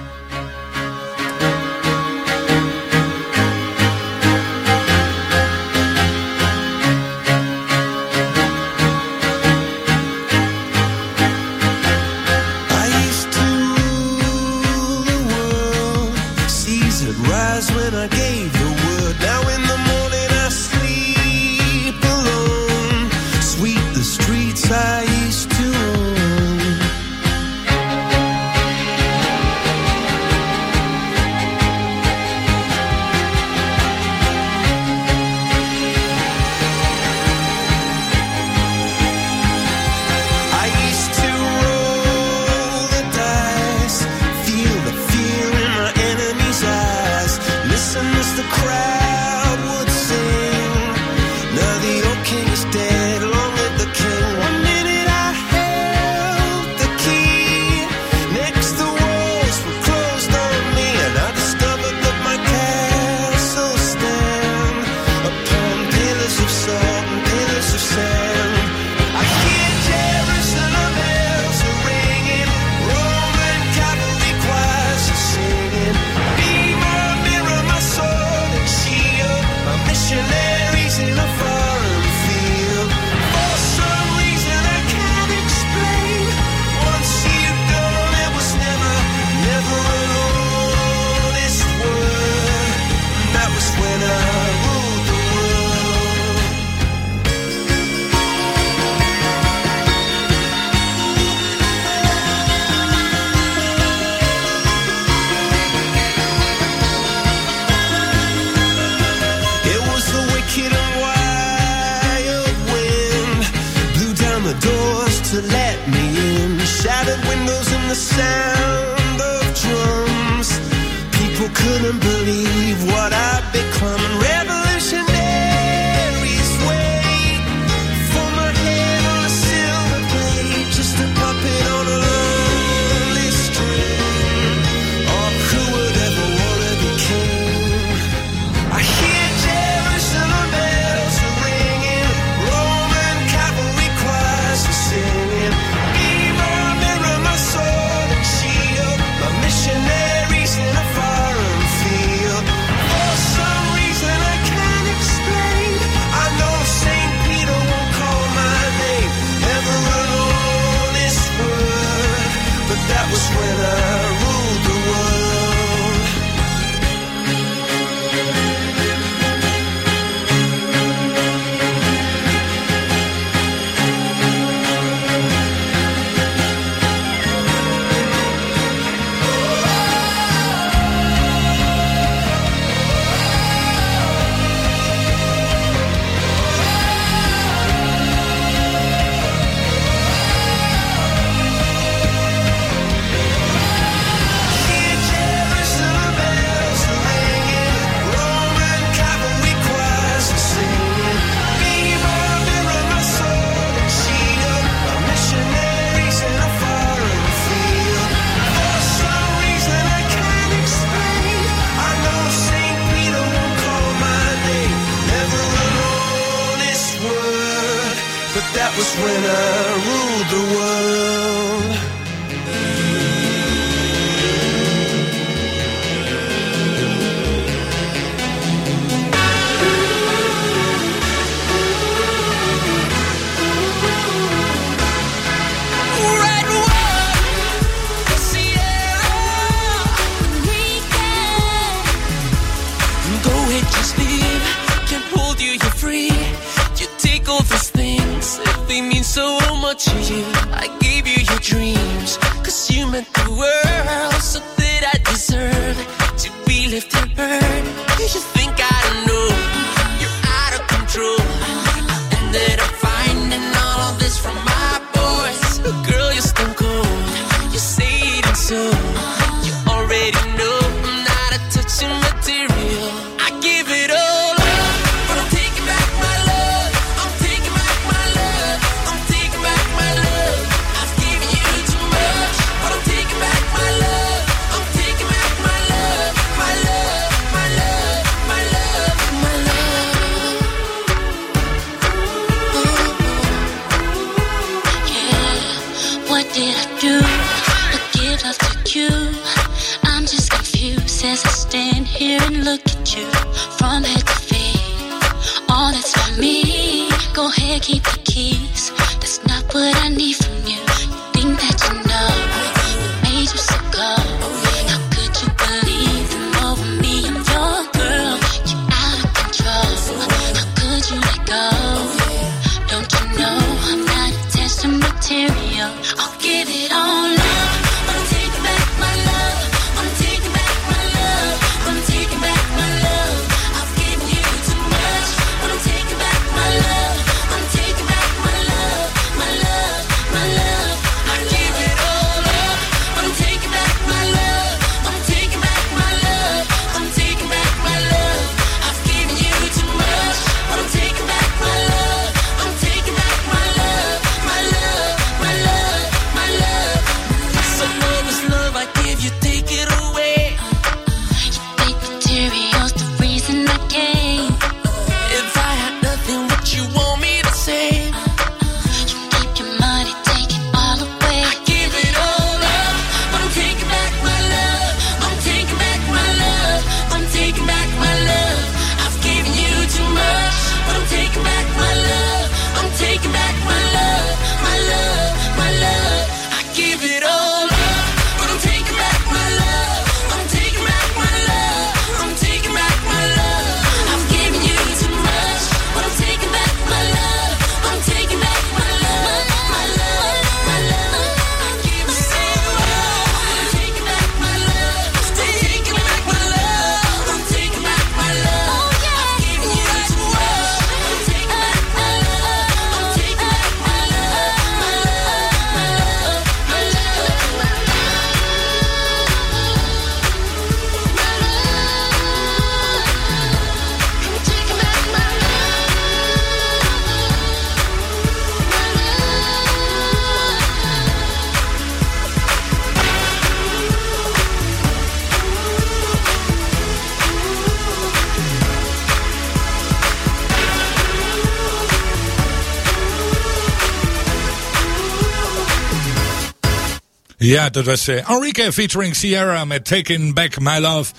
S1: Ja, dat was eh, Enrique featuring Sierra met Taking Back My Love.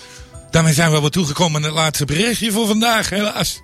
S1: Daarmee zijn we weer toegekomen aan het laatste berichtje voor vandaag, helaas.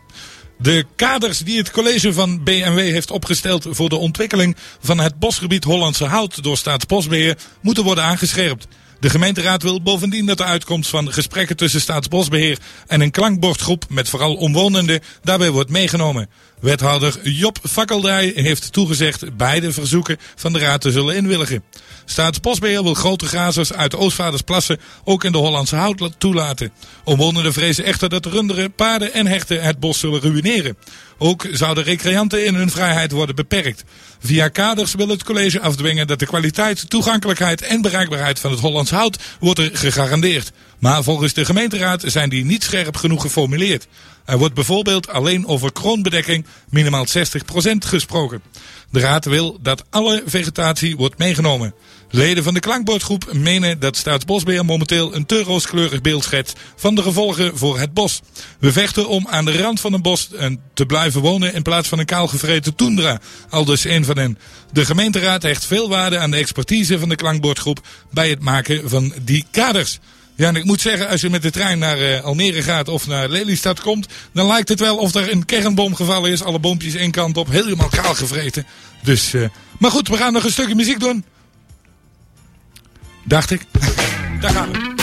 S1: De kaders die het college van BMW heeft opgesteld voor de ontwikkeling van het bosgebied Hollandse Hout door Staatsbosbeheer moeten worden aangescherpt. De gemeenteraad wil bovendien dat de uitkomst van gesprekken tussen Staatsbosbeheer en een klankbordgroep met vooral omwonenden daarbij wordt meegenomen. Wethouder Job Fakkeldij heeft toegezegd beide verzoeken van de raad te zullen inwilligen. Staatsbosbeheer wil grote grazers uit Oostvaardersplassen ook in de Hollandse hout toelaten. Omwonenden vrezen echter dat runderen, paarden en herten het bos zullen ruïneren. Ook zouden recreanten in hun vrijheid worden beperkt. Via kaders wil het college afdwingen dat de kwaliteit, toegankelijkheid en bereikbaarheid van het Hollands hout wordt er gegarandeerd. Maar volgens de gemeenteraad zijn die niet scherp genoeg geformuleerd. Er wordt bijvoorbeeld alleen over kroonbedekking minimaal 60% gesproken. De raad wil dat alle vegetatie wordt meegenomen. Leden van de klankbordgroep menen dat Staatsbosbeheer momenteel een te rooskleurig beeld schetst van de gevolgen voor het bos. We vechten om aan de rand van een bos te blijven wonen in plaats van een kaalgevreten toendra. Aldus een van hen. De gemeenteraad hecht veel waarde aan de expertise van de klankbordgroep bij het maken van die kaders. Ja, en ik moet zeggen, als je met de trein naar eh, Almere gaat of naar Lelystad komt, dan lijkt het wel of er een kernbom gevallen is. Alle boompjes één kant op, helemaal kaal gevreten. Dus, eh, maar goed, we gaan nog een stukje muziek doen. Dacht ik. Daar gaan we.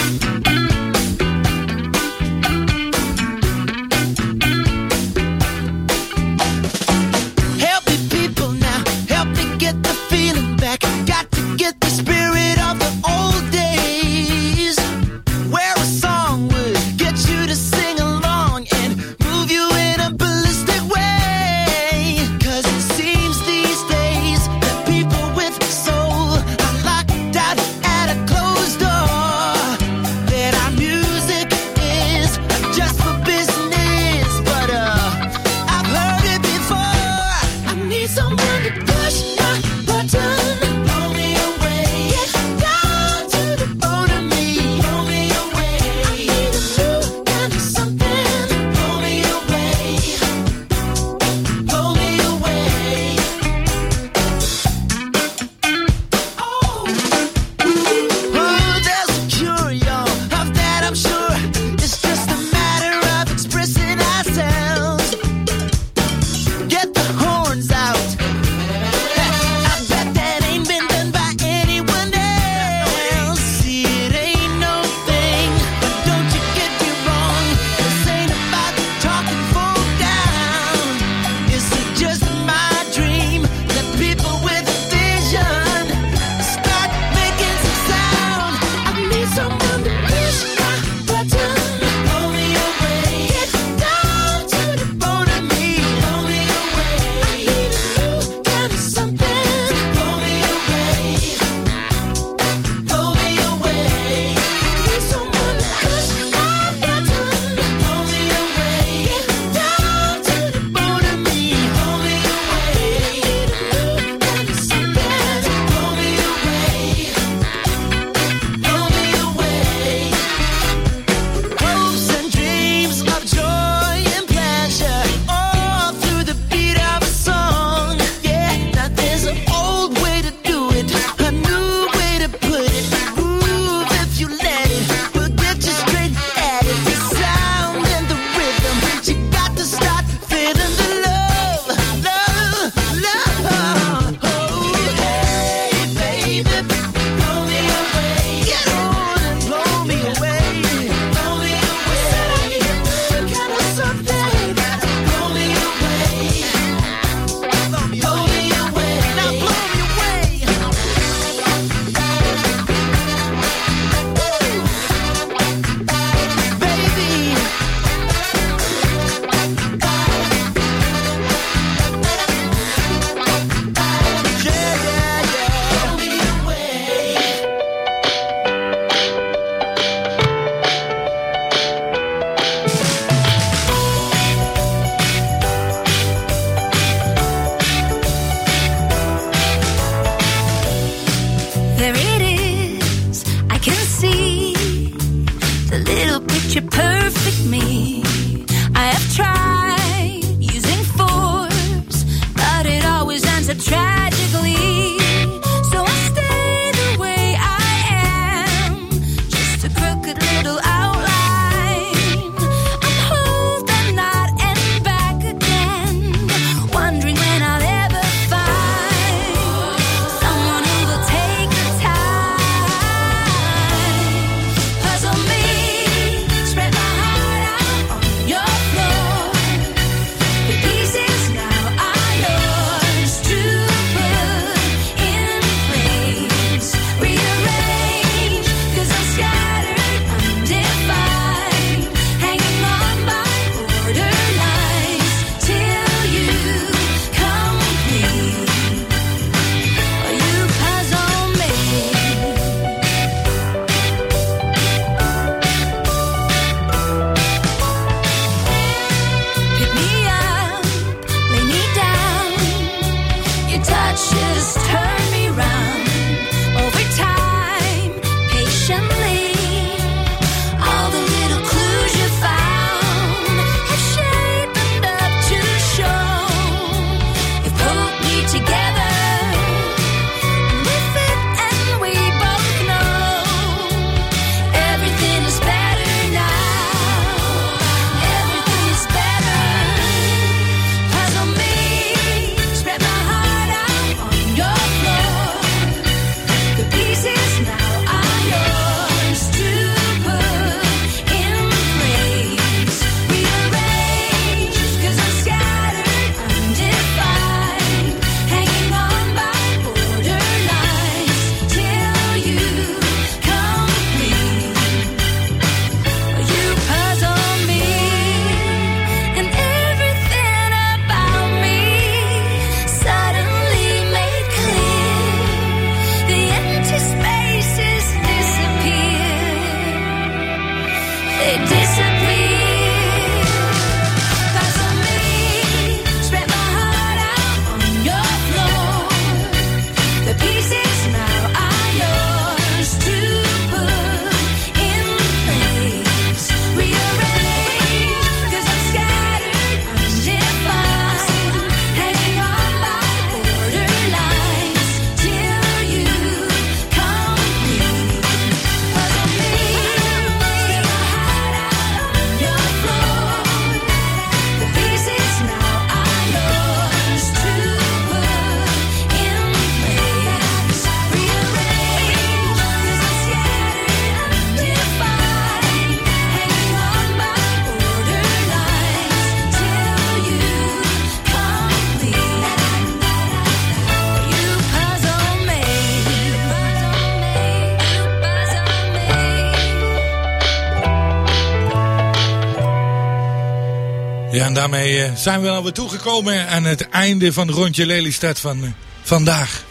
S7: En daarmee eh, zijn we alweer toegekomen aan het einde van Rondje Lelystad van eh, vandaag.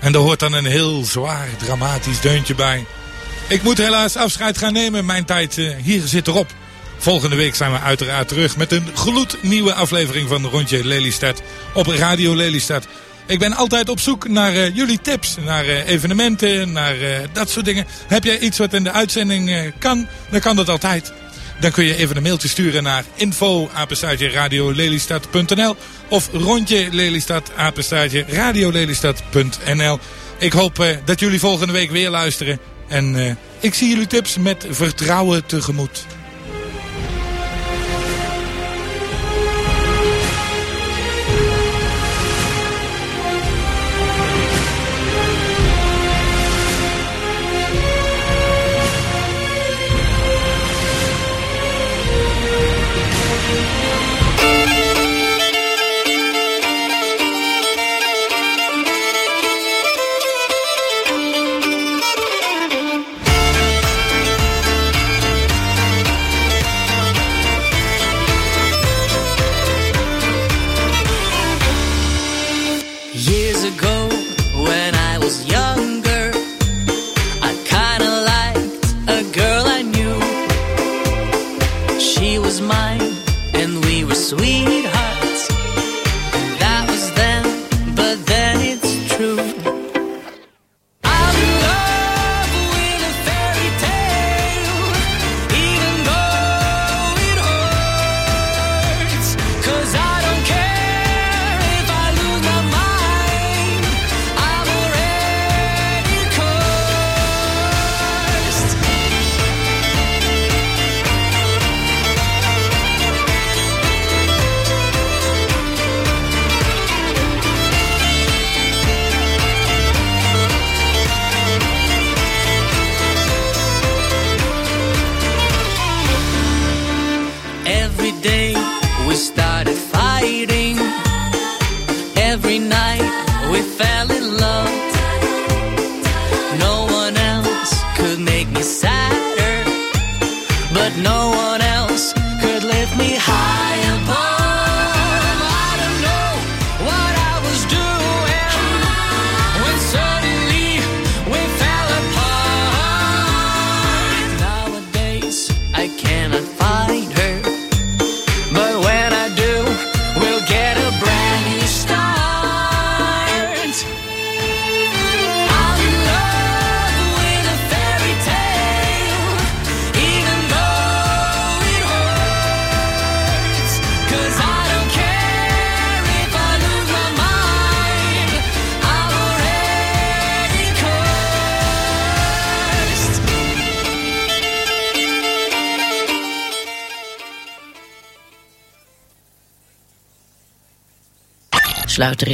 S7: En er hoort dan een heel zwaar, dramatisch deuntje bij. Ik moet helaas afscheid gaan nemen. Mijn tijd eh, hier zit erop. Volgende week zijn we uiteraard terug met een gloednieuwe aflevering van Rondje Lelystad op Radio Lelystad. Ik ben altijd op zoek naar jullie tips, naar evenementen, naar dat soort dingen. Heb jij iets wat in de uitzending kan, dan kan dat altijd. Dan kun je even een mailtje sturen naar info of rondje Lelystad. Ik hoop eh, dat jullie volgende week weer luisteren. En eh, ik zie jullie tips met vertrouwen tegemoet.
S14: Sluit er